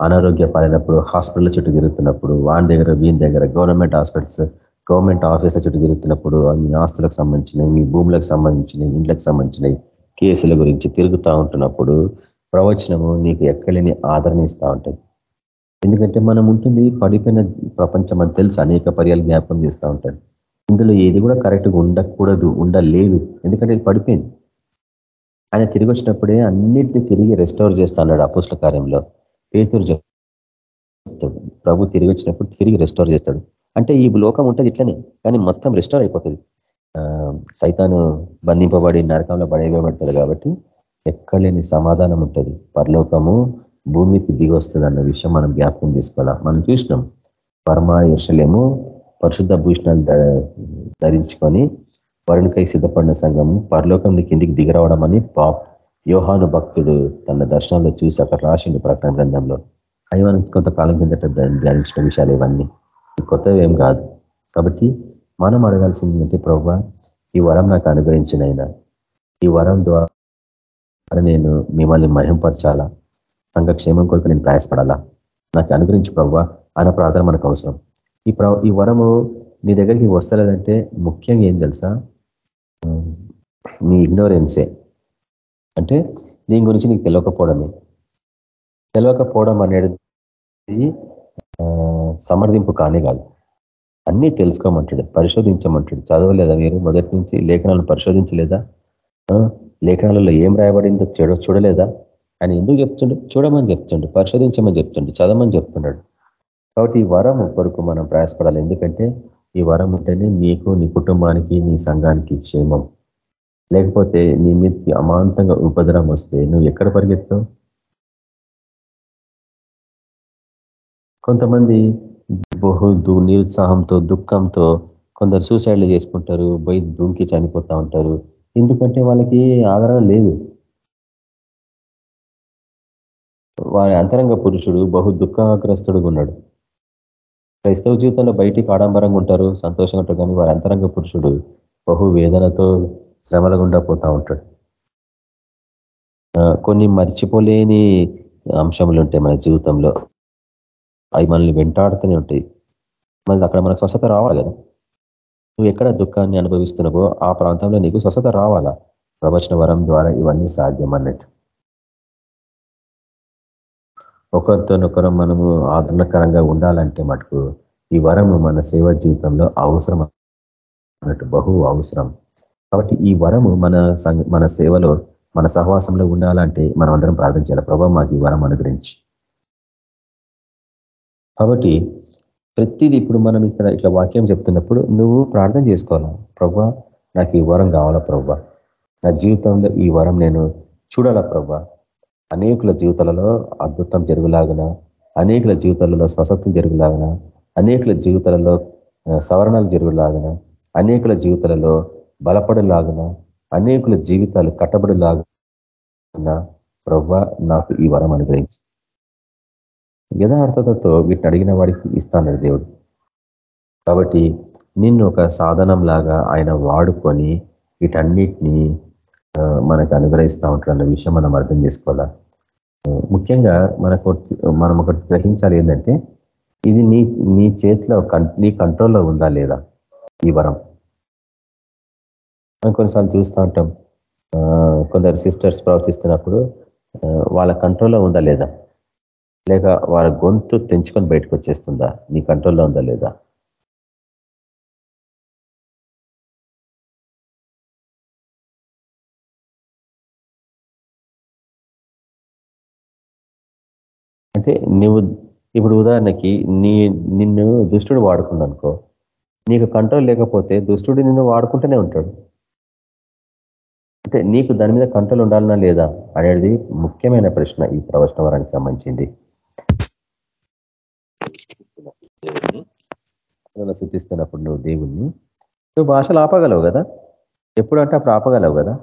అనారోగ్య పాలైనప్పుడు హాస్పిటల్ చుట్టూ తిరుగుతున్నప్పుడు వాని దగ్గర వీని దగ్గర గవర్నమెంట్ హాస్పిటల్స్ గవర్నమెంట్ ఆఫీసుల చుట్టూ తిరుగుతున్నప్పుడు మీ ఆస్తులకు సంబంధించినవి మీ భూములకు సంబంధించినవి ఇండ్లకు సంబంధించినవి కేసుల గురించి తిరుగుతూ ఉంటున్నప్పుడు ప్రవచనము నీకు ఎక్కడని ఆదరణ ఇస్తూ ఉంటుంది. ఎందుకంటే మనం ఉంటుంది పడిపోయిన ప్రపంచం అని తెలుసు అనేక పర్యాలు జ్ఞాపకం చేస్తూ ఉంటాడు. ఇందులో ఏది కూడా కరెక్ట్గా ఉండకూడదు ఉండలేదు. ఎందుకంటే ఇది పడిపోయింది. ఆయన తిరిగి వచ్చినప్పుడే అన్నిటిని తిరిగి రెస్టోర్ చేస్తాడు అపోస్ల కార్యంలో. పేతురు చెప్తాడు ప్రభు తిరిగి వచ్చినప్పుడు తిరిగి రెస్టోర్ చేస్తాడు. అంటే ఈ లోకం ఉంటుంది ఇట్లనే కానీ మొత్తం రెస్టోర్ అయిపోతుంది. సైతాను బంధింపబడి నరకంలో పడేయబడతాడు కాబట్టి ఎక్కడ లేని సమాధానం ఉంటుంది. పరలోకము భూమికి దిగి వస్తుంది అన్న విషయం మనం జ్ఞాపకం తీసుకోవాలా మనం చూసినాం. పరమ ఇర్షలేము పరిశుద్ధ భూషణాలు ధరించుకొని వరుణికై సిద్ధపడిన సంఘం పరలోకం కిందికి దిగిరావడం అని పాప్ యోహాను భక్తుడు తన దర్శనంలో చూసి అక్కడ రాసిండు ప్రకటన గ్రంథంలో. అవి మనం కొంతకాలం కిందట ధ్యానించిన విషయాలు ఇవన్నీ. కొత్తవి ఏం కాదు. కాబట్టి మనం అడగాల్సింది ఏంటంటే ప్రభు ఈ వరం నాకు అనుగ్రహించిన ఈ వరం ద్వారా నేను మిమ్మల్ని మహింపరచాలా? సంఘక్షేమం కొరకు నేను ప్రయాసపడాలా? నాకు అనుగ్రహించి ప్రభు అన్న ప్రార్థన మనకు అవసరం. ఈ ప్ర ఈ వరము నీ దగ్గరికి వస్తలేదంటే ముఖ్యంగా ఏం తెలుసా? నీ ఇగ్నోరెన్సే అంటే దీని గురించి నీకు తెలియకపోవడమే తెలియకపోవడం అనేది సమర్థింపు కానే కాదు. అన్నీ తెలుసుకోమంటాడు పరిశోధించమంటాడు. చదవలేదా మీరు? మొదటి నుంచి లేఖనాలను పరిశోధించలేదా? లేఖనాలలో ఏం రాయబడిందో చూడ చూడలేదా? ఆయన ఎందుకు చెప్తుండు? చూడమని చెప్తుండు పరిశోధించమని చెప్తుండు చదవమని చెప్తున్నాడు. కాబట్టి ఈ వరం కొరకు మనం ప్రయాసపడాలి. ఎందుకంటే ఈ వరం ఉంటేనే నీకు నీ కుటుంబానికి నీ సంఘానికి క్షేమం. లేకపోతే నీ మీదకి అమాంతంగా ఉపద్రవం వస్తే నువ్వు ఎక్కడ పరిగెత్తావు కొంతమంది బహు నిరుత్సాహంతో దుఃఖంతో కొందరు సూసైడ్లు చేసుకుంటారు బయట దూకి చనిపోతా ఉంటారు. ఎందుకంటే వాళ్ళకి ఆదరణ లేదు. వారి అంతరంగ పురుషుడు బహు దుఃఖగ్రస్తుడుగా ఉన్నాడు. క్రైస్తవ జీవితంలో బయటికి ఆడంబరంగా ఉంటారు సంతోషంగా ఉంటారు కానీ వారి అంతరంగ పురుషుడు బహు వేదనతో శ్రమల గుండా పోతా ఉంటాడు. కొన్ని మర్చిపోలేని అంశములు ఉంటాయి మన జీవితంలో. అవి మనల్ని వెంటాడుతూనే ఉంటాయి. మరి అక్కడ మనకు స్వస్థత రావాలి కదా. నువ్వు ఎక్కడ దుఃఖాన్ని అనుభవిస్తున్నావో ఆ ప్రాంతంలో నీకు స్వస్థత రావాలా? ప్రవచన వరం ద్వారా ఇవన్నీ సాధ్యం అన్నట్టు. ఒకరితోనొకరు మనము ఆదరణకరంగా ఉండాలంటే మటుకు ఈ వరము మన సేవ జీవితంలో అవసరం అన్నట్టు. బహు అవసరం. కాబట్టి ఈ వరము మన మన సేవలో మన సహవాసంలో ఉండాలంటే మనం అందరం ప్రార్థన చేయాలి. ప్రభావ మాకు ఈ వరం అనుగ్రహించి. కాబట్టి ప్రతిదీ ఇప్పుడు మనం ఇక్కడ ఇట్లా వాక్యం చెప్తున్నప్పుడు నువ్వు ప్రార్థన చేసుకోవాలా? ప్రభా నాకు ఈ వరం కావాలా ప్రభా? నా జీవితంలో ఈ వరం నేను చూడాలా ప్రభా? అనేకుల జీవితాలలో అద్భుతం జరుగులాగన అనేకుల జీవితాలలో స్వసత్వం జరుగులాగన అనేకుల జీవితాలలో సవరణలు జరుగులాగన అనేకుల జీవితాలలో బలపడలాగన? అనేకుల జీవితాలు కట్టబడిలాగన? ప్రవ్వ నాకు ఈ వరం అనుగ్రహించి. యథార్థతతో వీటిని అడిగిన వాడికి ఇస్తాడు దేవుడు. కాబట్టి నిన్ను ఒక సాధనం లాగా ఆయన వాడుకొని వీటన్నిటినీ మనకు అనుగ్రహిస్తూ ఉంటాడు అన్న విషయం మనం అర్థం చేసుకోవాలా? ముఖ్యంగా మనకు మనం ఒకటి గ్రహించాలి ఏంటంటే ఇది నీ నీ చేతిలో నీ కంట్రోల్లో ఉందా లేదా ఈ వరం? మనం కొన్నిసార్లు చూస్తూ ఉంటాం. కొందరు సిస్టర్స్ ప్రవచిస్తున్నప్పుడు వాళ్ళ కంట్రోల్లో ఉందా లేదా? లేక వాళ్ళ గొంతు తెంచుకొని బయటకు వచ్చేస్తుందా? నీ కంట్రోల్లో ఉందా లేదా? అంటే నువ్వు ఇప్పుడు ఉదాహరణకి నీ నిన్ను దుష్టుడు వాడుకున్నానుకో నీకు కంట్రోల్ లేకపోతే దుష్టుడు నిన్ను వాడుకుంటూనే ఉంటాడు. అంటే నీకు దాని మీద కంట్రోల్ ఉండాలన్నా లేదా అనేది ముఖ్యమైన ప్రశ్న ఈ ప్రవచన వరానికి సంబంధించింది శుద్ధిస్తున్నప్పుడు నువ్వు దేవుణ్ణి. నువ్వు భాషలు ఆపగలవు కదా? ఎప్పుడంటే అప్పుడు ఆపగలవు కదా?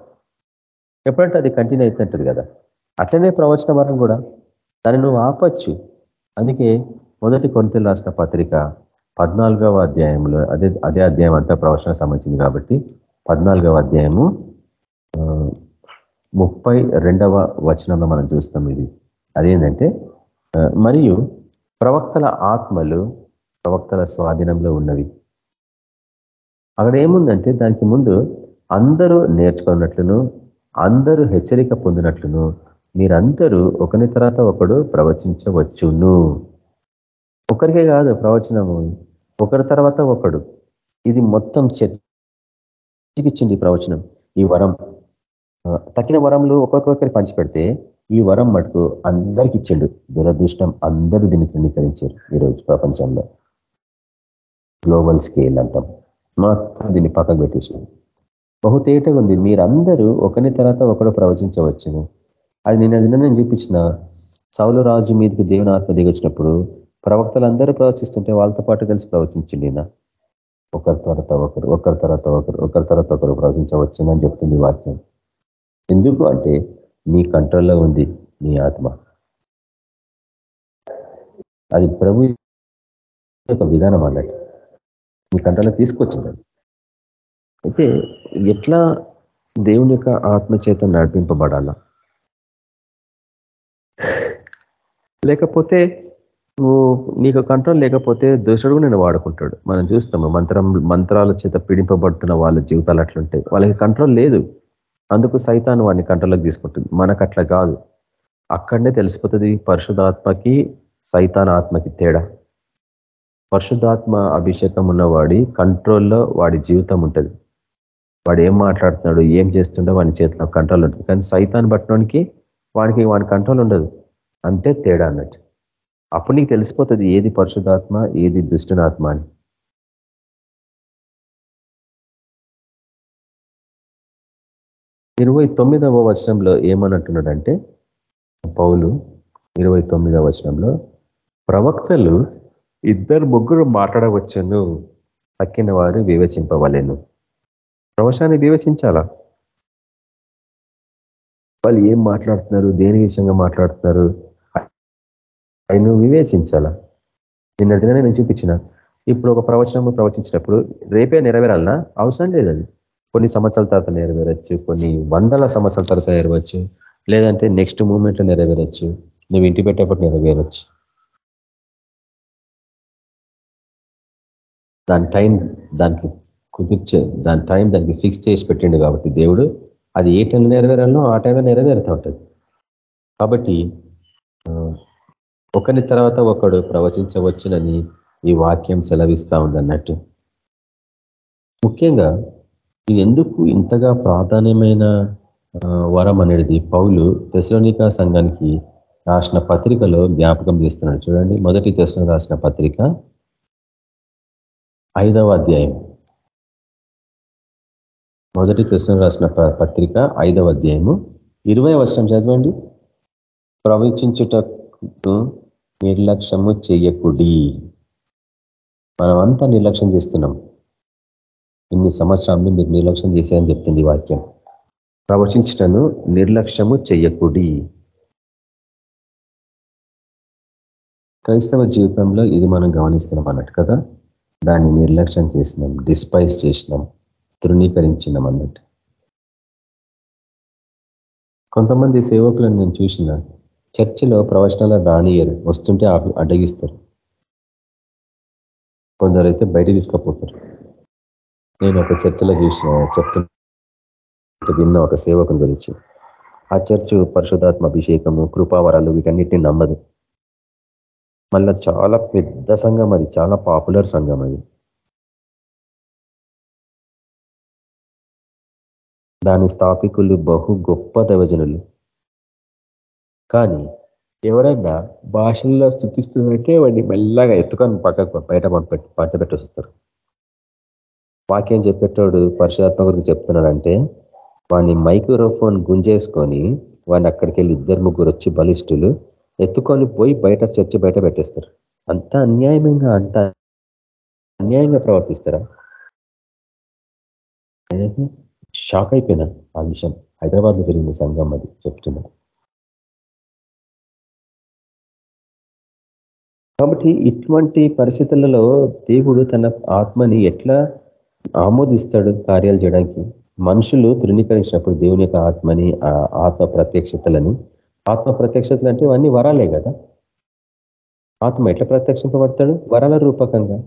ఎప్పుడంటే అది కంటిన్యూ అవుతుంటుంది కదా? అట్లనే ప్రవచన వరం కూడా. దాన్ని నువ్వు ఆపచ్చు. అందుకే మొదటి కొనుతలు రాసిన పత్రిక పద్నాలుగవ అధ్యాయంలో అదే అదే అధ్యాయం అంతా ప్రవచన సంబంధించింది కాబట్టి పద్నాలుగవ అధ్యాయము ముప్పై రెండవ వచనంలో మనం చూస్తాం ఇది. అదేంటంటే మరియు ప్రవక్తల ఆత్మలు ప్రవక్తల స్వాధీనంలో ఉన్నవి. అక్కడ ఏముందంటే దానికి ముందు అందరూ నేర్చుకున్నట్లును అందరూ హెచ్చరిక పొందినట్లును మీరందరూ ఒకరి తర్వాత ఒకడు ప్రవచించవచ్చును. ఒకరికే కాదు ప్రవచనము ఒకరి తర్వాత ఒకడు. ఇది మొత్తం చర్చకిచ్చింది ప్రవచనం. ఈ వరం. తక్కిన వరంలో ఒక్కొక్కరికి పంచిపెడితే ఈ వరం మటుకు అందరికి ఇచ్చిండు. దురదృష్టం అందరూ దీన్ని తృణీకరించారు ఈరోజు ప్రపంచంలో. గ్లోబల్ స్కేల్ అంటాం. మొత్తం దీన్ని పక్కకు పెట్టేసి బహుతేటగా ఉంది మీరందరూ ఒకరి తర్వాత ఒకడు ప్రవచించవచ్చును. అది నేను నేను చూపించిన సౌలు రాజు మీదకి దేవుని ఆత్మ దిగొచ్చినప్పుడు ప్రవక్తలందరూ ప్రవచిస్తుంటే వాళ్ళతో పాటు కలిసి ప్రవచించండి నా ఒకరి తర్వాత ఒకరు ఒకరి తర్వాత ఒకరు ఒకరి తర్వాత ఒకరు ప్రవచించవచ్చునని చెప్తుంది వాక్యం. ఎందుకు అంటే నీ కంట్రోల్లో ఉంది నీ ఆత్మ. అది ప్రభు యొక్క విధానం అన్నట్టు. నీ కంట్రోల్లో తీసుకొచ్చింది. అయితే ఎట్లా దేవుని యొక్క ఆత్మ చేత నడిపింపబడాలా? లేకపోతే నువ్వు నీకు కంట్రోల్ లేకపోతే దుష్టుడు నేను వాడుకుంటాడు. మనం చూస్తాము మంత్రం మంత్రాల చేత పీడింపబడుతున్న వాళ్ళ జీవితాలు అట్లుంటాయి. వాళ్ళకి కంట్రోల్ లేదు. అందుకు సైతాన్ వాడిని కంట్రోల్లోకి తీసుకుంటుంది. మనకు అట్లా కాదు. అక్కడనే తెలిసిపోతుంది పరిశుధాత్మకి సైతాన్ ఆత్మకి తేడా. పరిశుద్ధాత్మ అభిషేకం ఉన్నవాడి కంట్రోల్లో వాడి జీవితం ఉంటుంది. వాడు ఏం మాట్లాడుతున్నాడు ఏం చేస్తుండో వాడి చేతిలో కంట్రోల్ ఉంటుంది. కానీ సైతాన్ పట్టణానికి వాడికి వాడి కంట్రోల్ ఉండదు. అంతే తేడా అన్నట్టు. అప్పుడు నీకు తెలిసిపోతుంది ఏది పరిశుధాత్మ ఏది దుష్టునాత్మ అని. ఇరవై తొమ్మిదవ వచనంలో ఏమన్నట్టున్నాడంటే పౌలు ఇరవై తొమ్మిదవ వచనంలో ప్రవక్తలు ఇద్దరు ముగ్గురు మాట్లాడవచ్చును తక్కిన వారు వివేచింపవలేను. ప్రవశాన్ని వివేచించాలా? వాళ్ళు ఏం మాట్లాడుతున్నారు దేని విషయంగా మాట్లాడుతున్నారు ఆయన వివేచించాలా? నిన్నటిగానే నేను చూపించిన. ఇప్పుడు ఒక ప్రవచనము ప్రవచించినప్పుడు రేపే నెరవేరాలనా? అవసరం లేదండి. కొన్ని సంవత్సరాల తర్వాత నెరవేరచ్చు కొన్ని వందల సంవత్సరాల తర్వాత నెరవేరచ్చు లేదంటే నెక్స్ట్ మూమెంట్లో నెరవేరచ్చు నువ్వు ఇంటి పెట్టేప్పుడు నెరవేరచ్చు. దాని టైం దానికి కుదిర్చే దాని టైం దానికి ఫిక్స్ చేసి పెట్టిండు కాబట్టి దేవుడు అది ఏ టైంలో నెరవేరాలో ఆ టైంలో నెరవేరుతూ ఉంటుంది. కాబట్టి ఒకరి తర్వాత ఒకడు ప్రవచించవచ్చునని ఈ వాక్యం సెలవిస్తూ ఉందన్నట్టు. ముఖ్యంగా ఇది ఎందుకు ఇంతగా ప్రాధాన్యమైన వరం అనేది? పౌలు తెసలోనికా సంఘానికి రాసిన పత్రికలో జ్ఞాపకం చేస్తున్నాడు. చూడండి మొదటి తెసలో రాసిన పత్రిక ఐదవ అధ్యాయం. మొదటి తెసలో రాసిన పత్రిక ఐదవ అధ్యాయము. ఇరవై వర్షం చదవండి. ప్రవచించుటకు నిర్లక్ష్యము చేయకుడి. మనమంతా నిర్లక్ష్యం చేస్తున్నాం. ఇన్ని సంవత్సరాలు మీరు నిర్లక్ష్యం చేశారని చెప్తుంది వాక్యం. ప్రవచించటను నిర్లక్ష్యము చెయ్యకుడి. క్రైస్తవ జీవితంలో ఇది మనం గమనిస్తున్నాం అన్నట్టు కదా? దాన్ని నిర్లక్ష్యం చేసినాం డిస్పైజ్ చేసినాం తృణీకరించినాం అన్నట్టు. కొంతమంది సేవకులను నేను చూసిన చర్చిలో ప్రవచనాల రానియరు వస్తుంటే అడ్డగిస్తారు. కొందరైతే బయట తీసుకుపోతారు. నేను ఒక చర్చలో చూసిన చర్చ విన్న ఒక సేవకుని గురించి. ఆ చర్చ్ పరిశుధాత్మ అభిషేకము కృపావరాలు వీటన్నిటిని నమ్మదు. మళ్ళా చాలా పెద్ద సంఘం అది చాలా పాపులర్ సంఘం అది. దాని స్థాపికులు బహు గొప్ప దైవజనులు. కానీ ఎవరైనా భాషల్లో స్థుతిస్తుందంటే వాడిని మెల్లగా ఎత్తుకొని పక్కకు బయట పంపెట్టి పంట పెట్టేస్తారు. వాక్యం చెప్పేటోడు పరిశుధాత్మ గురించి చెప్తున్నాడంటే వాడిని మైక్రోఫోన్ గుంజేసుకొని వాడిని అక్కడికి వెళ్ళి ఇద్దరు ముగ్గురు వచ్చి బలిష్ఠులు ఎత్తుకొని పోయి బయట చర్చి బయట పెట్టేస్తారు. అంత అన్యాయంగా అంత అన్యాయంగా ప్రవర్తిస్తారా? షాక్ అయిపోయినా ఆ విషయం. హైదరాబాద్లో జరిగిన సంఘం అది చెప్తున్నా. కాబట్టి ఇటువంటి పరిస్థితులలో దేవుడు తన ఆత్మని ఎట్లా ఆమోదిస్తాడు కార్యాలు చేయడానికి. మనుషులు తృణీకరించినప్పుడు దేవుని యొక్క ఆత్మని ఆత్మ ప్రత్యక్షతలని. ఆత్మ ప్రత్యక్షతలు అంటే ఇవన్నీ వరాలే కదా? ఆత్మ ఎట్లా ప్రత్యక్షింపబడతాడు? వరాల రూపకంగా.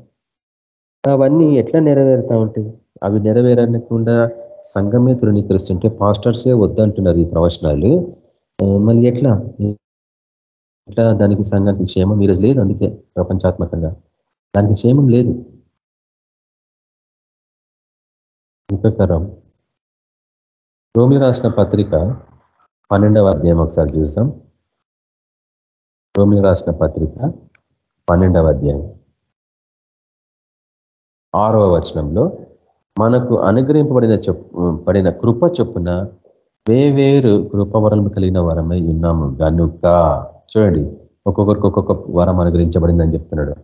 అవన్నీ ఎట్లా నెరవేరుతా ఉంటాయి? అవి నెరవేరకుండా సంఘమే తృణీకరిస్తుంటే పాస్టర్సే వద్దంటున్నారు ఈ ప్రవచనాలు. మళ్ళీ ఎట్లా? ఎట్లా దానికి సంఘానికి క్షేమం? ఈరోజు లేదు అందుకే ప్రపంచాత్మకంగా. దానికి క్షేమం లేదు. ఇంకొకరం రోమి రాసిన పత్రిక పన్నెండవ అధ్యాయం ఒకసారి చూస్తాం రోమి రాసిన పత్రిక పన్నెండవ అధ్యాయం. ఆరవ వచనంలో మనకు అనుగ్రహింపబడిన చొప్పు పడిన కృప చొప్పున వేవేరు కృపవరం కలిగిన వరమై ఉన్నాము. గనుక చూడండి ఒక్కొక్కరికి ఒక్కొక్క వరం అనుగ్రహించబడిందని చెప్తున్నాడు.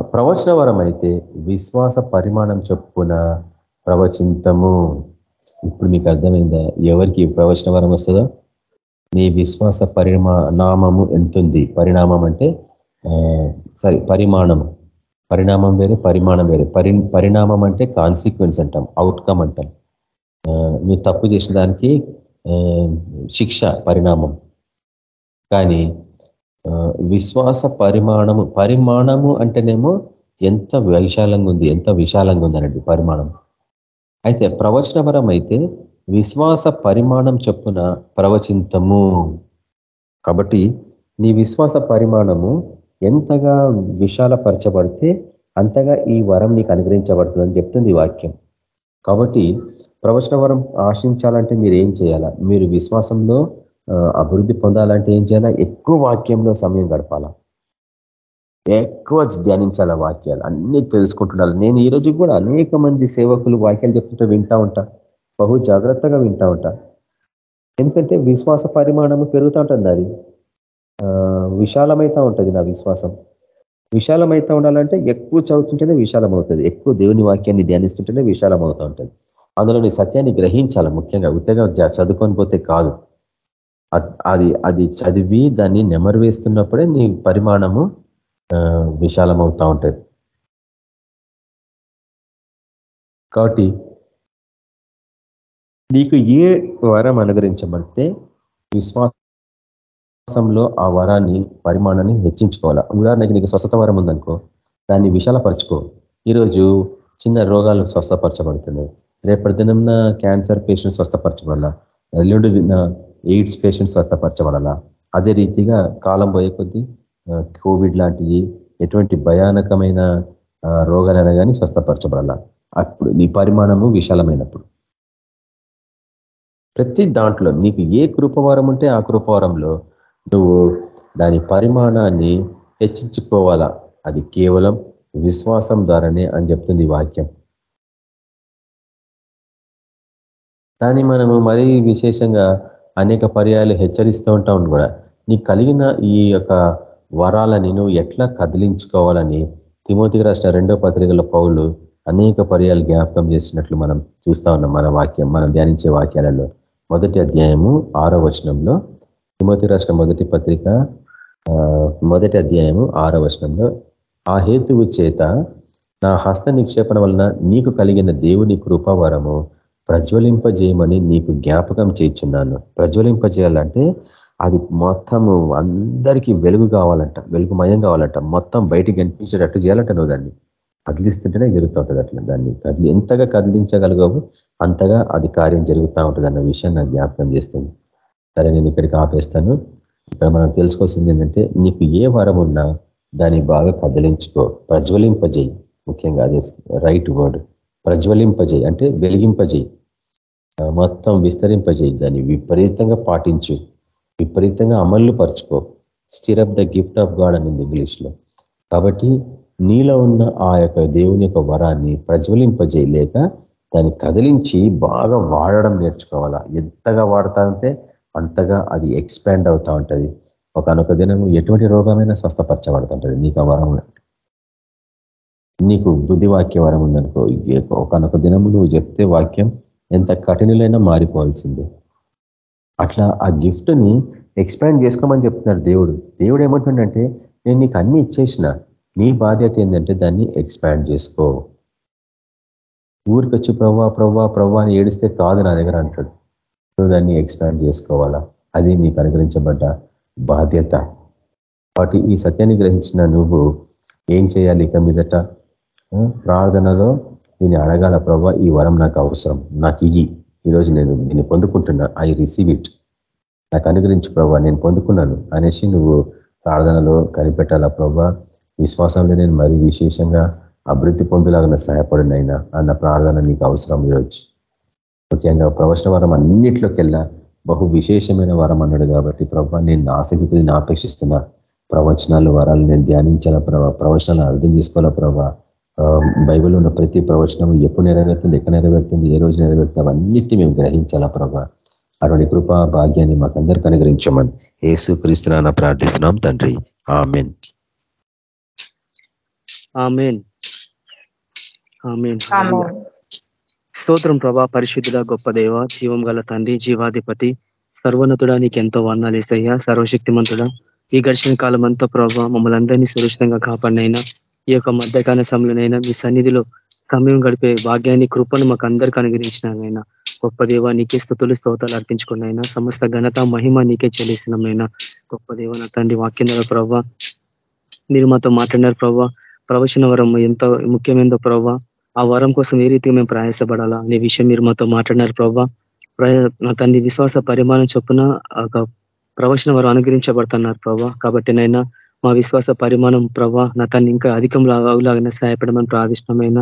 ప్రవచన వరం అయితే విశ్వాస పరిమాణం చొప్పున ప్రవచింతము. ఇప్పుడు మీకు అర్థమైందా? ఎవరికి ప్రవచన వరం వస్తుందో? నీ విశ్వాస పరిణామము ఎంతుంది? పరిణామం అంటే సారీ పరిమాణం పరిణామం వేరే పరిమాణం వేరే. పరి పరిణామం అంటే కాన్సిక్వెన్స్ అంటాం అవుట్కమ్ అంటాం. నువ్వు తప్పు చేసిన దానికి శిక్ష పరిణామం. కానీ విశ్వాస పరిమాణము పరిమాణము అంటేనేమో ఎంత విశాలంగా ఉంది ఎంత విశాలంగా ఉంది అన్నట్టు పరిమాణం. అయితే ప్రవచనపరం అయితే విశ్వాస పరిమాణం చొప్పున ప్రవచింతము. కాబట్టి నీ విశ్వాస పరిమాణము ఎంతగా విశాలపరచబడితే అంతగా ఈ వరం నీకు అనుగ్రహించబడుతుందని చెప్తుంది వాక్యం. కాబట్టి ప్రవచన వరం ఆశించాలంటే మీరు ఏం చేయాలా? మీరు విశ్వాసంలో అభివృద్ధి పొందాలంటే ఏం చేయాలా? ఎక్కువ వాక్యంలో సమయం గడపాలా? ఎక్కువ ధ్యానించాల వాక్యాలు. అన్ని తెలుసుకుంటుండాలి. నేను ఈ రోజు కూడా అనేక మంది సేవకులు వాక్యాలు చెప్తుంటే వింటా ఉంటా. బహు జాగ్రత్తగా వింటా ఉంటా. ఎందుకంటే విశ్వాస పరిమాణము పెరుగుతూ ఉంటుంది అది విశాలమైతా ఉంటుంది నా విశ్వాసం. విశాలమైతా ఉండాలంటే ఎక్కువ చదువుతుంటేనే విశాలం అవుతుంది ఎక్కువ దేవుని వాక్యాన్ని ధ్యానిస్తుంటేనే విశాలం అవుతూ ఉంటుంది. అందులో నీ సత్యాన్ని గ్రహించాలి ముఖ్యంగా. ఉత్తగా చదువుకొని పోతే కాదు. అది అది చదివి దాన్ని నెమరు వేస్తున్నప్పుడే నీ పరిమాణము విశాలం అవుతా ఉంటుంది. కాబట్టి నీకు ఏ వరం అనుగ్రహించబడితే విశ్వాసంలో ఆ వరాన్ని పరిమాణాన్ని హెచ్చించుకోవాలా ఉదాహరణకి నీకు స్వస్థత వరం ఉందనుకో దాన్ని విశాలపరచుకో. ఈరోజు చిన్న రోగాలు స్వస్థపరచబడుతున్నాయి. రేపటి దినంన క్యాన్సర్ పేషెంట్ స్వస్థపరచబడాలా? ఎల్లుండి దిన ఎయిడ్స్ పేషెంట్స్ స్వస్థపరచబడాలా? అదే రీతిగా కాలం పోయే కొద్దీ కోవిడ్ లాంటివి ఎటువంటి భయానకమైన రోగాలైనా కానీ స్వస్థపరచబడాల? అప్పుడు నీ పరిమాణము విశాలమైనప్పుడు. ప్రతి దాంట్లో నీకు ఏ కృపవారం ఉంటే ఆ కృపవారంలో నువ్వు దాని పరిమాణాన్ని హెచ్చించుకోవాలా? అది కేవలం విశ్వాసం ద్వారానే అని చెప్తుంది వాక్యం. కానీ మనము మరీ విశేషంగా అనేక పర్యాలు హెచ్చరిస్తూ ఉంటాం కూడా. నీకు కలిగిన ఈ యొక్క వరాలని నువ్వు ఎట్లా కదిలించుకోవాలని తిమోతికి రాసిన రెండో పత్రికల పౌలు అనేక పర్యాలు జ్ఞాపకం చేసినట్లు మనం చూస్తా ఉన్నాం మన వాక్యం మనం ధ్యానించే వాక్యాలలో. మొదటి అధ్యాయము ఆరో వచనంలో. తిమోతి రాసిన మొదటి పత్రిక మొదటి అధ్యాయము ఆరో వచనంలో. ఆ హేతువు చేత నా హస్త నిక్షేపణ వలన నీకు కలిగిన దేవుని కృపావరము ప్రజ్వలింపజేయమని నీకు జ్ఞాపకం చేయించున్నాను. ప్రజ్వలింపజేయాలంటే అది మొత్తము అందరికీ వెలుగు కావాలంట వెలుగుమయం కావాలంట. మొత్తం బయటికి కనిపించేటట్టు చేయాలంట నువ్వు దాన్ని. కదిలిస్తుంటేనే జరుగుతూ ఉంటుంది అట్లా దాన్ని. కదిలి ఎంతగా కదిలించగలగవు అంతగా అది కార్యం జరుగుతూ ఉంటుంది అన్న విషయం నాకు జ్ఞాపకం చేస్తుంది. సరే నేను ఇక్కడికి ఆపేస్తాను. ఇక్కడ మనం తెలుసుకోవాల్సింది ఏంటంటే నీకు ఏ వరం ఉన్నా దాన్ని బాగా కదిలించుకో. ప్రజ్వలింపజేయి. ముఖ్యంగా అది రైట్ వర్డ్. ప్రజ్వలింపజేయి అంటే వెలిగింపజేయి. మొత్తం విస్తరింపజేయి దాన్ని. విపరీతంగా పాటించు. విపరీతంగా అమలు పరుచుకో. Stir up the gift of God అనింది ఇంగ్లీష్లో. కాబట్టి నీలో ఉన్న ఆ యొక్క దేవుని యొక్క వరాన్ని ప్రజ్వలింపజేయలేక దాన్ని కదిలించి బాగా వాడడం నేర్చుకోవాలా? ఎంతగా వాడుతా ఉంటే అంతగా అది ఎక్స్పాండ్ అవుతూ ఉంటుంది. ఒకనొక దినం ఎటువంటి రోగమైనా స్వస్థపరచబడుతుంటుంది నీకు ఆ వరం నీకు బుద్ధివాక్య వరం ఉందనుకో. ఒకనొక దినము నువ్వు చెప్తే వాక్యం ఎంత కఠినలైనా మారిపోవాల్సిందే. అట్లా ఆ గిఫ్ట్ని ఎక్స్పాండ్ చేసుకోమని చెప్తున్నారు దేవుడు. దేవుడు ఏమంటుండంటే నేను నీకు అన్ని ఇచ్చేసిన. నీ బాధ్యత ఏంటంటే దాన్ని ఎక్స్పాండ్ చేసుకో. ఊరికొచ్చి ప్రవ్వా ప్రవ్వా ప్రవ్వా అని ఏడిస్తే కాదు నా దగ్గర అంటాడు. నువ్వు దాన్ని ఎక్స్పాండ్ చేసుకోవాలా? అది నీకు అనుగ్రహించబడ్డ బాధ్యత. కాబట్టి ఈ సత్యాన్ని గ్రహించిన నువ్వు ఏం చేయాలి ఇక మీదట? ప్రార్థనలో దీన్ని అడగాల ప్రభావ ఈ వరం నాకు అవసరం. నాకు ఇయ్యి. ఈరోజు నేను దీన్ని పొందుకుంటున్నా. I receive it. నాకు అనుగ్రహించి ప్రభావ నేను పొందుకున్నాను అనేసి నువ్వు ప్రార్థనలో కనిపెట్టాలా ప్రభా? విశ్వాసంలో నేను మరి విశేషంగా అభివృద్ధి పొందులాగా సహాయపడినైనా అన్న ప్రార్థన నీకు అవసరం ఈరోజు. ముఖ్యంగా ప్రవచన వరం అన్నిట్లోకెల్లా బహు విశేషమైన వరం అన్నాడు కాబట్టి ప్రభా నేను ఆసక్తిని ఆపేక్షిస్తున్నా. ప్రవచనాలు వరాలు నేను ధ్యానించాల ప్రభా? ప్రవచనాలు అర్థం చేసుకోవాలా ప్రభా? బైబిల్లో ఉన్న ప్రతి ప్రవచనం ఎప్పుడు నెరవేరుతుంది ఎక్కడ నెరవేరుతుంది ఏ రోజు నెరవేరుతుంది అవన్నిటిని మేము గ్రహించాలా ప్రభా? అటువంటి కృపా భాగ్యాన్ని మాకందరికి అనుగ్రహించమని ఏసు క్రీస్తున్నా ప్రార్థిస్తున్నాం తండ్రి. ఆమెన్. ఆమెన్. స్తోత్రం ప్రభా పరిశుద్ధుల గొప్ప దేవ జీవం గల తండ్రి జీవాధిపతి సర్వోన్నతుడా నీకు ఎంతో వందాలేసయ్యా సర్వశక్తిమంతుడా ఈ గడిచిన కాలం అంతా ప్రభావ మమ్మల్ని అందరినీ సురక్షితంగా కాపాడినైనా ఈ యొక్క మధ్యకాల సమయంలోనైనా మీ సన్నిధిలో సమయం గడిపే భాగ్యాన్ని కృపను మాకు అందరికీ అనుగ్రహించినామైనా గొప్ప దేవ నీకే స్థుతులు స్తోతాలు అర్పించుకున్నాయినా సమస్త ఘనత మహిమ నీకే చెల్లిస్తున్నామైనా గొప్ప దేవ నా తండ్రి వాక్యం ప్రభావ మీరు మాతో మాట్లాడినారు ప్రవ్వ. ప్రవచన వరం ఎంత ముఖ్యమైనదో ప్రవ్వ. ఆ వరం కోసం ఏ రీతిగా మేము ప్రయాసపడాలా అనే విషయం మీరు మాతో మాట్లాడినారు ప్రవ్వ. నా తండ్రి విశ్వాస పరిమాణం చొప్పున ప్రవచన వరం అనుగ్రహించబడుతున్నారు ప్రభా కాబట్టి నైనా మా విశ్వాస పరిమాణం ప్రభా నా తన్ని ఇంకా అధికంలో అవులాగానే సహాయపడమని ప్రాదిష్టమైన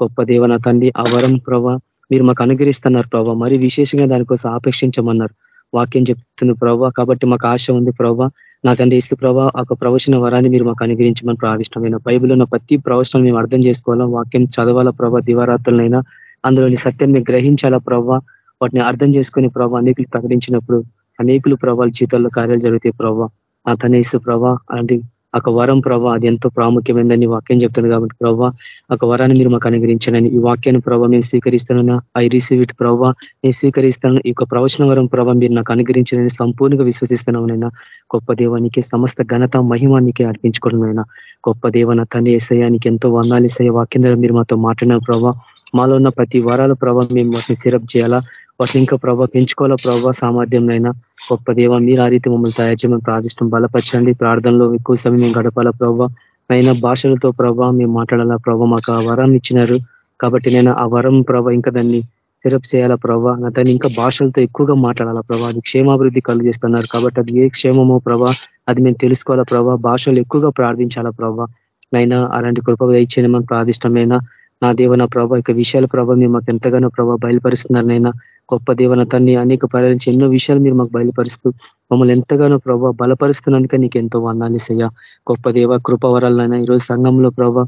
గొప్ప దేవ నా తండ్రి ఆ వరం ప్రభా మీరు మాకు అనుగ్రహిస్తున్నారు ప్రభా మరి విశేషంగా దానికోసం ఆపేక్షించమన్నారు. వాక్యం చెప్తుంది ప్రభా కాబట్టి మాకు ఆశ ఉంది ప్రభా నా తండ్రి ఇస్తు ప్రభా ఒక ప్రవచన వరాన్ని మీరు మాకు అనుగ్రహించమని ప్రాదిష్టమైన బైబిల్ ఉన్న ప్రతి ప్రవచనం మేము అర్థం చేసుకోవాలా వాక్యం చదవాలా ప్రభా దివారాత్రులైనా అందులోని సత్యాన్ని గ్రహించాలా ప్రభా వాటిని అర్థం చేసుకుని ప్రభా అనేకులు ప్రకటించినప్పుడు అనేకులు ప్రభావాల జీతాల్లో కార్యాలు జరుగుతాయి ప్రభావ అతనేసు తనేసు ప్రభా అలాంటి ఒక వరం ప్రభా అది ఎంతో ప్రాముఖ్యమైందని వాక్యం చెప్తుంది కాబట్టి ప్రభా ఒక వరాన్ని మీరు మాకు అనుగ్రహించండి. ఈ వాక్యాన్ని ప్రభావ మేము స్వీకరిస్తాను ఐ రిసీవ్ ఇట్ ప్రభావ నేను స్వీకరిస్తాను ఈ యొక్క ప్రవచన వరం ప్రభావ మీరు నాకు అనుగ్రహించడని సంపూర్ణంగా విశ్వసిస్తున్నానైనా గొప్ప దేవానికి సమస్త ఘనత మహిమానికి అర్పించుకోవడం గొప్ప దేవన తన ఏసయానికి ఎంతో వర్ణాలు ఇసయ వాక్యం ద్వారా మీరు మాతో మాట్లాడిన ప్రభావ మాలో ఉన్న ప్రతి వరాల ప్రభావం మేము వాటిని సిరప్ చేయాలా? వాటిని ఇంకా ప్రభావ పెంచుకోవాలా ప్రభావ సామర్థ్యంనైనా గొప్ప దేవ మీరు ఆ రీతి మమ్మల్ని తయారు చేయమని ప్రార్థిష్టం. బలపరచండి. ప్రార్థనలో ఎక్కువ సమయం మేము గడపాలా ప్రభావ అయినా భాషలతో ప్రభావ మేము మాట్లాడాలా ప్రభావ మాకు ఆ వరం ఇచ్చినారు. కాబట్టి నేను ఆ వరం ప్రభావ ఇంకా దాన్ని సిరప్ చేయాలా ప్రభావ దాన్ని ఇంకా భాషలతో ఎక్కువగా మాట్లాడాలా ప్రభావ అది క్షేమాభివృద్ధి కలుగు చేస్తున్నారు. కాబట్టి అది ఏ క్షేమమో ప్రభా అది మేము తెలుసుకోవాలా ప్రభావ భాషలు ఎక్కువగా ప్రార్థించాలా ప్రభావ అయినా అలాంటి కృప ఇచ్చేయమని ప్రార్థిష్టమైనా నా దేవ నా ప్రభావ ఇక విషయాల ప్రభావ మీరు మాకు ఎంతగానో ప్రభావ బయలుపరుస్తున్నారనైనా గొప్ప దేవన తన్ని అనేక పర్యాలించి ఎన్నో విషయాలు మీరు మాకు బయలుపరుస్తూ మమ్మల్ని ఎంతగానో ప్రభావ బలపరుస్తున్నందుకే నీకు ఎంతో వందాలిసయ్యా గొప్ప దేవ కృపవరాలైనా ఈరోజు సంఘంలో ప్రభావ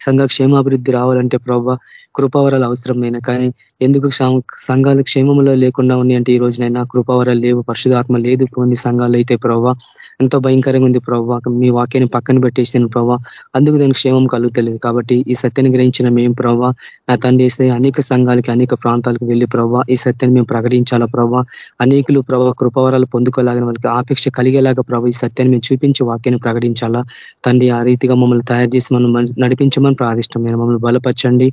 సంఘ క్షేమాభివృద్ధి రావాలంటే ప్రభావ కృపావరాలు అవసరమైన కానీ ఎందుకు సంఘాలు క్షేమంలో లేకుండా ఉన్నాయంటే ఈ రోజునైనా కృపవరాలు లేవు పరిశుధాత్మ లేదు కొన్ని సంఘాలు అయితే ప్రభావ ఎంతో భయంకరంగా ఉంది ప్రభావ మీ వాక్యాన్ని పక్కన పెట్టేసిన ప్రభావ అందుకు దానికి క్షేమం కలుగుతలేదు. కాబట్టి ఈ సత్యాన్ని గ్రహించిన మేము ప్రభావ నా తండ్రి వేస్తే అనేక సంఘాలకి అనేక ప్రాంతాలకు వెళ్ళి ప్రభావ ఈ సత్యాన్ని మేము ప్రకటించాలా ప్రభావ అనేకులు ప్రభావ కృపవరాలు పొందుకోలాగిన వాళ్ళకి ఆపేక్ష కలిగేలాగా ప్రభావ ఈ సత్యాన్ని మేము చూపించి వాక్యాన్ని ప్రకటించాలా? తండ్రి ఆ రీతిగా మమ్మల్ని తయారు చేసి మనం నడిపించమని ప్రాదిష్టమైన మమ్మల్ని బలపరచండి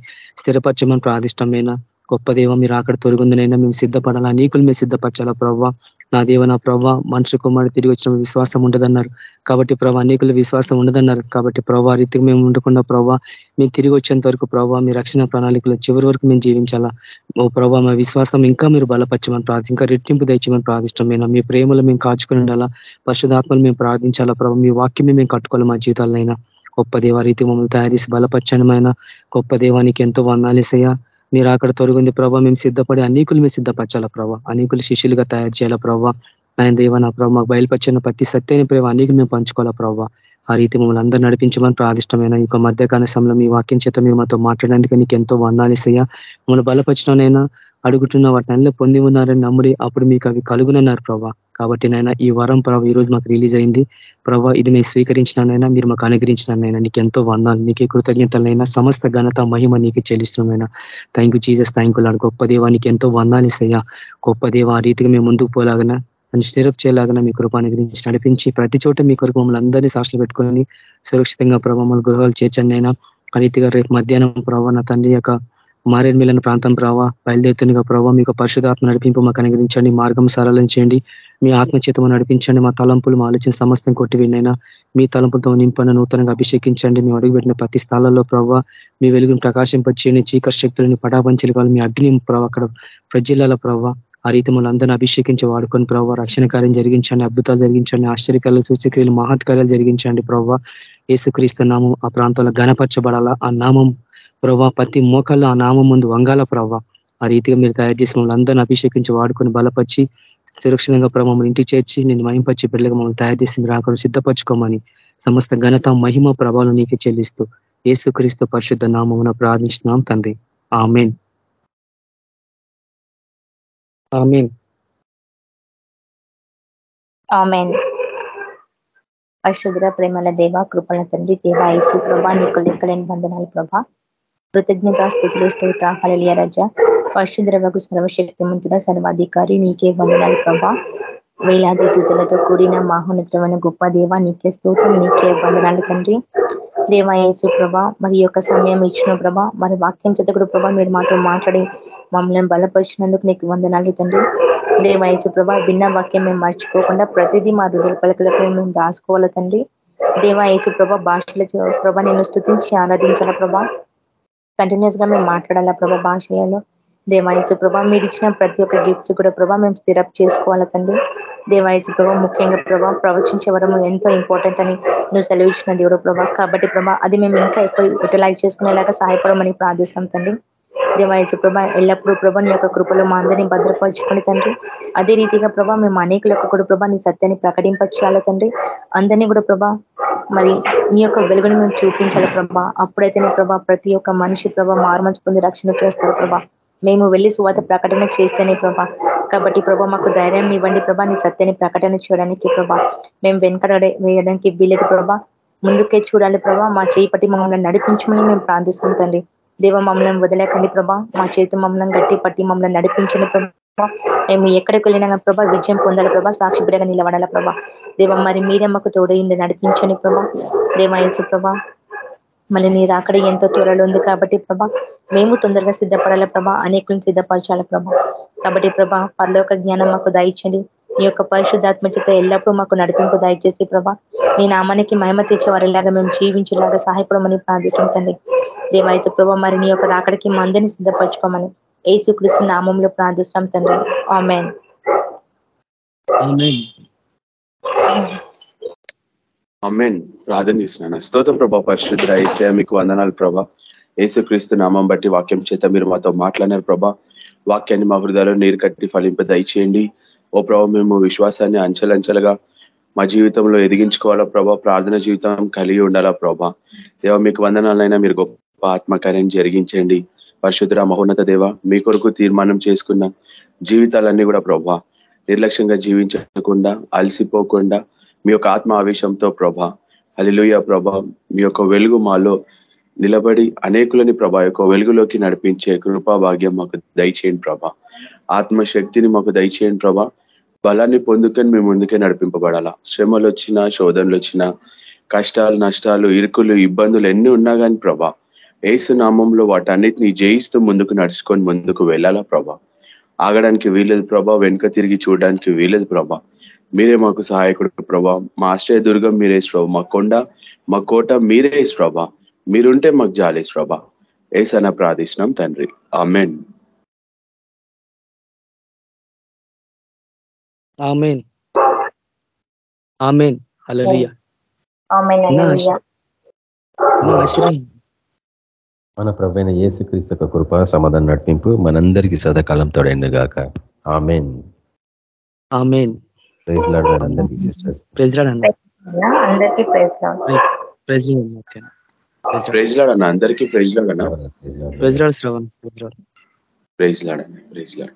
స్థిరపరచమని ప్రాదిష్టమైన గొప్ప దేవ మీరు అక్కడ తొలగిందనైనా మేము సిద్ధపడాలా? నీకులు మేము సిద్ధపరచాలా ప్రవ్వ? నా దేవ నా ప్రవ్వ మనుషు కుమారుడు తిరిగి వచ్చిన విశ్వాసం ఉండదన్నారు. కాబట్టి ప్రభా నీకులు విశ్వాసం ఉండదన్నారు. కాబట్టి ప్రభా రీతికి మేము ఉండకుండా ప్రభా మేము తిరిగి వచ్చేంత వరకు ప్రభావ మీ రక్షణ ప్రణాళికలో చివరి వరకు మేము జీవించాలా? ఓ ప్రభా మా విశ్వాసం ఇంకా మీరు బలపరచమని ప్రార్థి ఇంకా రెట్టింపు తెచ్చమని ప్రార్థిష్టమైన మీ ప్రేమలు మేము కాచుకుని ఉండాలా? పరిశుధాత్మలు మేము ప్రార్థించాలా ప్రభావ మీ వాక్యమే మేము కట్టుకోవాలి మా జీవితాలైనా గొప్ప దేవ రీతి మమ్మల్ని తయారు చేసి బలపరచనమైన గొప్ప దేవానికి ఎంతో వందాలేసయ్యా మీరు అక్కడ తొలగింది ప్రభావ మేము సిద్ధపడి అనేకులు మేము సిద్ధపరచాలా ప్రభావ అనేకులు శిష్యులుగా తయారు చేయాలా ప్రభావ ఆయన దేవ నా ప్రభావ మాకు బయలుపరిచిన ప్రతి సత్యాన్ని ప్రేమ అనేకులు మేము పంచుకోవాలా ప్రభావ ఆ రీతి మమ్మల్ని అందరూ నడిపించమని ప్రాదిష్టమైన ఈ మధ్యకాల సమయంలో మీ వాక్యం చేత మీరు మాతో మాట్లాడేందుకు నీకు ఎంతో వందాలిసయ్యా మమ్మల్ని బలపరిచినైనా అడుగుతున్న వాటిని పొంది ఉన్నారని నమ్ముడి అప్పుడు మీకు అవి కలుగునన్నారు ప్రభావ కాబట్టి నైనా ఈ వరం ప్రభావ ఈ రోజు మాకు రిలీజ్ అయింది. ప్రభావ ఇది మేము స్వీకరించినైనా మీరు మాకు అనుగ్రహించినైనా నీకు ఎంతో వందాలు నీకే కృతజ్ఞతలైనా సమస్త ఘనత మహిమ నీకు చెల్లిస్తున్నాయినా thank you Jesus thank you Lord గొప్ప దేవానికి ఎంతో వందాలు ఇస్తాయా. గొప్ప దేవ ఆ రీతిగా మేము ముందుకు పోలాగన అని స్టేరప్ చేయలాగా మీ కృపాన్ని గురించి నడిపించి ప్రతి చోట మీ కొరకు మమ్మల్ని అందరినీ సాక్షులు పెట్టుకొని సురక్షితంగా ప్రభావ మమ్మల్ని గృహాలు చేర్చండి అయినా ఆ రీతిగా రేపు మధ్యాహ్నం ప్రభావ నా తండ్రి యొక్క మారేడు మిల్లని ప్రాంతం ప్రభావ బయలుదేరుతునిగా ప్రభావ మీకు పరిశుధాత్మ నడిపింపు మాకు అనుగ్రహించండి మార్గం సరళం చేయండి. మీ ఆత్మచేతము నడిపించండి మా తలంపులు మా ఆలోచన సమస్తం కొట్టివినైనా మీ తలంపులతో నింపను నూతనంగా అభిషేకించండి. మేము అడుగుపెట్టిన ప్రతి స్థలాల్లో ప్రభావ మీ వెలుగును ప్రకాశింపచేయండి. చీకటి శక్తులని పటాపంచలు కావాలి. మీ అగ్ని ప్రభావ అక్కడ ప్రజిల్లాల ప్రభావ ఆ రీతి మనందరినీ అభిషేకించి వాడుకొని ప్రభావ రక్షణ కార్యం జరిగించండి అద్భుతాలు జరిగించండి ఆశ్చర్యకాలు సూచక్రియలు మహత్కార్యాలు జరిగించండి ప్రభావ ఏసుక్రీస్తు నామం ఆ ప్రాంతంలో గణపరచబడాలా ఆ నామం ప్రభా ప్రతి మోకల్లో ఆ నామం ముందు వంగాల ప్రభా. ఆ రీతిగా మీరు తయారు చేసిన మమ్మల్ని అందరిని అభిషేకించి వాడుకొని బలపరిచి సురక్షితంగా ప్రభావం ఇంటి చేర్చి నేను మహింపచ్చి బిడ్డలుగా మమ్మల్ని తయారు చేసి రాకడం సిద్ధపరచుకోమని సమస్త ఘనత మహిమ ప్రభావం నీకే చెల్లిస్తూ ఏసుక్రీస్తు పరిశుద్ధ నామమున ప్రార్థించినాం తండ్రి. ఆమెన్. ఆమెన్. ఆమెన్. పరిశుద్ర ప్రేమల దేవ కృపల తండ్రి దేవ యేసు ప్రభా నీకు లెక్కలేని బంధనాలు ప్రభా. కృతజ్ఞత స్థితులు స్తోత హళలియ రజ. పరిశుద్రవకు సర్వశక్తి ముందున సర్వాధికారి నీకే వందనాలు ప్రభా. వేలాది తుతులతో కూడిన మహోన్నతమైన గొప్ప దేవ నీకే స్తోత్రం నీకే వందనాలు తండ్రి. దేవా ప్రభ మరి యొక్క సమయం ఇచ్చిన ప్రభా మరి వాక్యం చేత కూడా ప్రభా మీరు మాతో మాట్లాడి మమ్మల్ని బలపరిచినందుకు నీకు వందనాలు తండ్రి. దేవాయేసు ప్రభ భిన్న వాక్యం మేము మర్చిపోకుండా ప్రతిదీ మా హృదయ పలకలకు మేము రాసుకోవాలి తండ్రి. దేవాయేసు ప్రభ భాషల ప్రభా నేను స్థుతించి ఆరాధించాల ప్రభా. కంటిన్యూస్గా మేము మాట్లాడాలా ప్రభా భాషలలో? దేవాయచు ప్రభా మీరు ఇచ్చిన ప్రతి ఒక్క గిఫ్ట్స్ కూడా ప్రభా మేము స్థిరప్ చేసుకోవాలి తండ్రి? దేవాయచు ప్రభా ముఖ్యంగా ప్రభా ప్రవచించే వరము ఎంతో ఇంపార్టెంట్ అని నువ్వు సెలవు ఇచ్చిన దేవుడు ప్రభా. కాబట్టి ప్రభా అది మేము ఇంకా ఎక్కువ యూటిలైజ్ చేసుకునేలాగా సహాయపడమని ప్రార్థిస్తాం తండ్రి. దేవాయచు ప్రభా ఎల్లప్పుడూ ప్రభా నీ యొక్క కృపలో మా అందరినీ భద్రపరచుకుని తండ్రి. అదే రీతిగా ప్రభా మేము అనేకులకు కూడా ప్రభా నీ సత్యాన్ని ప్రకటింపచేయాలి తండ్రి. అందరినీ కూడా ప్రభా మరి నీ యొక్క వెలుగుని మేము చూపించాలి ప్రభా. అప్పుడైతేనే ప్రభా ప్రతి ఒక్క మనిషి ప్రభా మారుమంచి పొంది రక్షణకు వస్తారు ప్రభా. మేము వెళ్ళి సువాత ప్రకటన చేస్తేనే ప్రభా. కాబట్టి ప్రభా మాకు ధైర్యం ఇవ్వండి ప్రభా నీ సత్యాన్ని ప్రకటన చేయడానికి ప్రభా. మేము వెనకడే వేయడానికి వీలేదు ప్రభా. ముందుకే చూడాలి ప్రభా. మా చేయి పట్టి మమ్మల్ని నడిపించమని మేము ప్రార్థిస్తుంటండి తండ్రి. దేవ మమ్మల్ని వదిలేకండి ప్రభా. మా చేతి మమ్మల్ని గట్టి పట్టి మమ్మల్ని నడిపించండి ప్రభా. మేము ఎక్కడికి వెళ్ళినా ప్రభా విజయం పొందాలి ప్రభా. సాక్షి బిడగా నిలబడాల ప్రభా. దేవ మరి మీరే మాకు తోడైండి నడిపించండి ప్రభా. దేవాయసు ప్రభా మళ్ళీ నీ రాకడ ఎంతో త్వరలో ఉంది కాబట్టి ప్రభా మేము తొందరగా సిద్ధపడాలి ప్రభా? అనేకులను సిద్ధపరచాలి ప్రభా? కాబట్టి ప్రభా పరలోక జ్ఞానం మాకు దయచండి నీ యొక్క పరిశుద్ధాత్మ చేత ఎల్లప్పుడూ మాకు నడిపింపు దయచేసి ప్రభా. నీ నామానికి మహిమ తెచ్చే వారిలాగా మేము జీవించేలాగా సహాయపడమని ప్రార్థిస్తుంటండి దేవాయచు ప్రభా మరి నీ యొక్క రాకడికి మందని సిద్ధపరచుకోమని ఏసు క్రిస్తు నామంలో ప్రార్థిస్తాం తండ్రి. ఆమెన్. అమ్మేన్ ప్రార్థన చేస్తున్నాను. స్తోత్రం ప్రభా పరిశుద్ధ ఏసయ మీకు వందనాలు ప్రభా. ఏసుక్రీస్తు నామం బట్టి వాక్యం చేత మీరు మాతో మాట్లాడినారు ప్రభా. వాక్యాన్ని మా హృదయాలు నీరు కట్టి ఫలింప దయచేయండి. ఓ ప్రభా మేము విశ్వాసాన్ని అంచెలంచెలుగా మా జీవితంలో ఎదిగించుకోవాలా ప్రభా ప్రార్థన జీవితం కలిగి ఉండాలా ప్రభా. దేవ మీకు వందనాలైనా మీరు గొప్ప ఆత్మకార్యం జరిగించండి. పరిశుద్ధుడ మహోన్నత దేవ మీ కొరకు తీర్మానం చేసుకున్న జీవితాలన్నీ కూడా ప్రభా నిర్లక్ష్యంగా జీవించకుండా అలసిపోకుండా మీ యొక్క ఆత్మ ఆవేశంతో ప్రభా అలిలుయ ప్రభా మీ యొక్క వెలుగు మాలో నిలబడి అనేకులని ప్రభా యొక్క వెలుగులోకి నడిపించే కృపా భాగ్యం మాకు దయచేయండి ప్రభా. ఆత్మశక్తిని మాకు దయచేయండి ప్రభా. బలాన్ని పొందుకొని మేము ముందుకే నడిపింపబడాలా. శ్రమలు వచ్చినా శోధనలు వచ్చినా కష్టాలు నష్టాలు ఇరుకులు ఇబ్బందులు ఎన్ని ఉన్నా కానీ ప్రభా ఏసు నామంలో వాటన్నిటిని జయిస్తూ ముందుకు నడుచుకొని ముందుకు వెళ్ళాలా ప్రభా. ఆగడానికి వీలేదు ప్రభా వెనుక తిరిగి చూడడానికి వీలేదు ప్రభా. మీరే మాకు సహాయకుడు ప్రభా. మా ఆశ్రయ దుర్గం మీరే ప్రభా. మా కొండ మా కోట మీరే ప్రభా. మీరుంటే మాకు జాలేస్ ప్రభా. ఏసన ప్రార్థిస్తున్నాం తండ్రి. ఆమెన్. ఆమెన్ ఆమెన్ హల్లెలూయా ఆమెన్ హల్లెలూయా. నా ఆశ్రయం మన ప్రభైన యేసుక్రీస్తు యొక్క కృప సమాధానం నడిపింపు మనందరికీ సదాకాలం తోడైండు గాక ఆమెన్ ఆమెన్ ప్రైజ్ లాడ్ అందరికీ సిస్టర్స్ ప్రెజ్ రాడ్ అన్న అందరికీ praise Lord. Praise okay praise లాడన్న అందరికీ praise Lord praise Lord Shravan praise Lord praise లాడన్న praise lord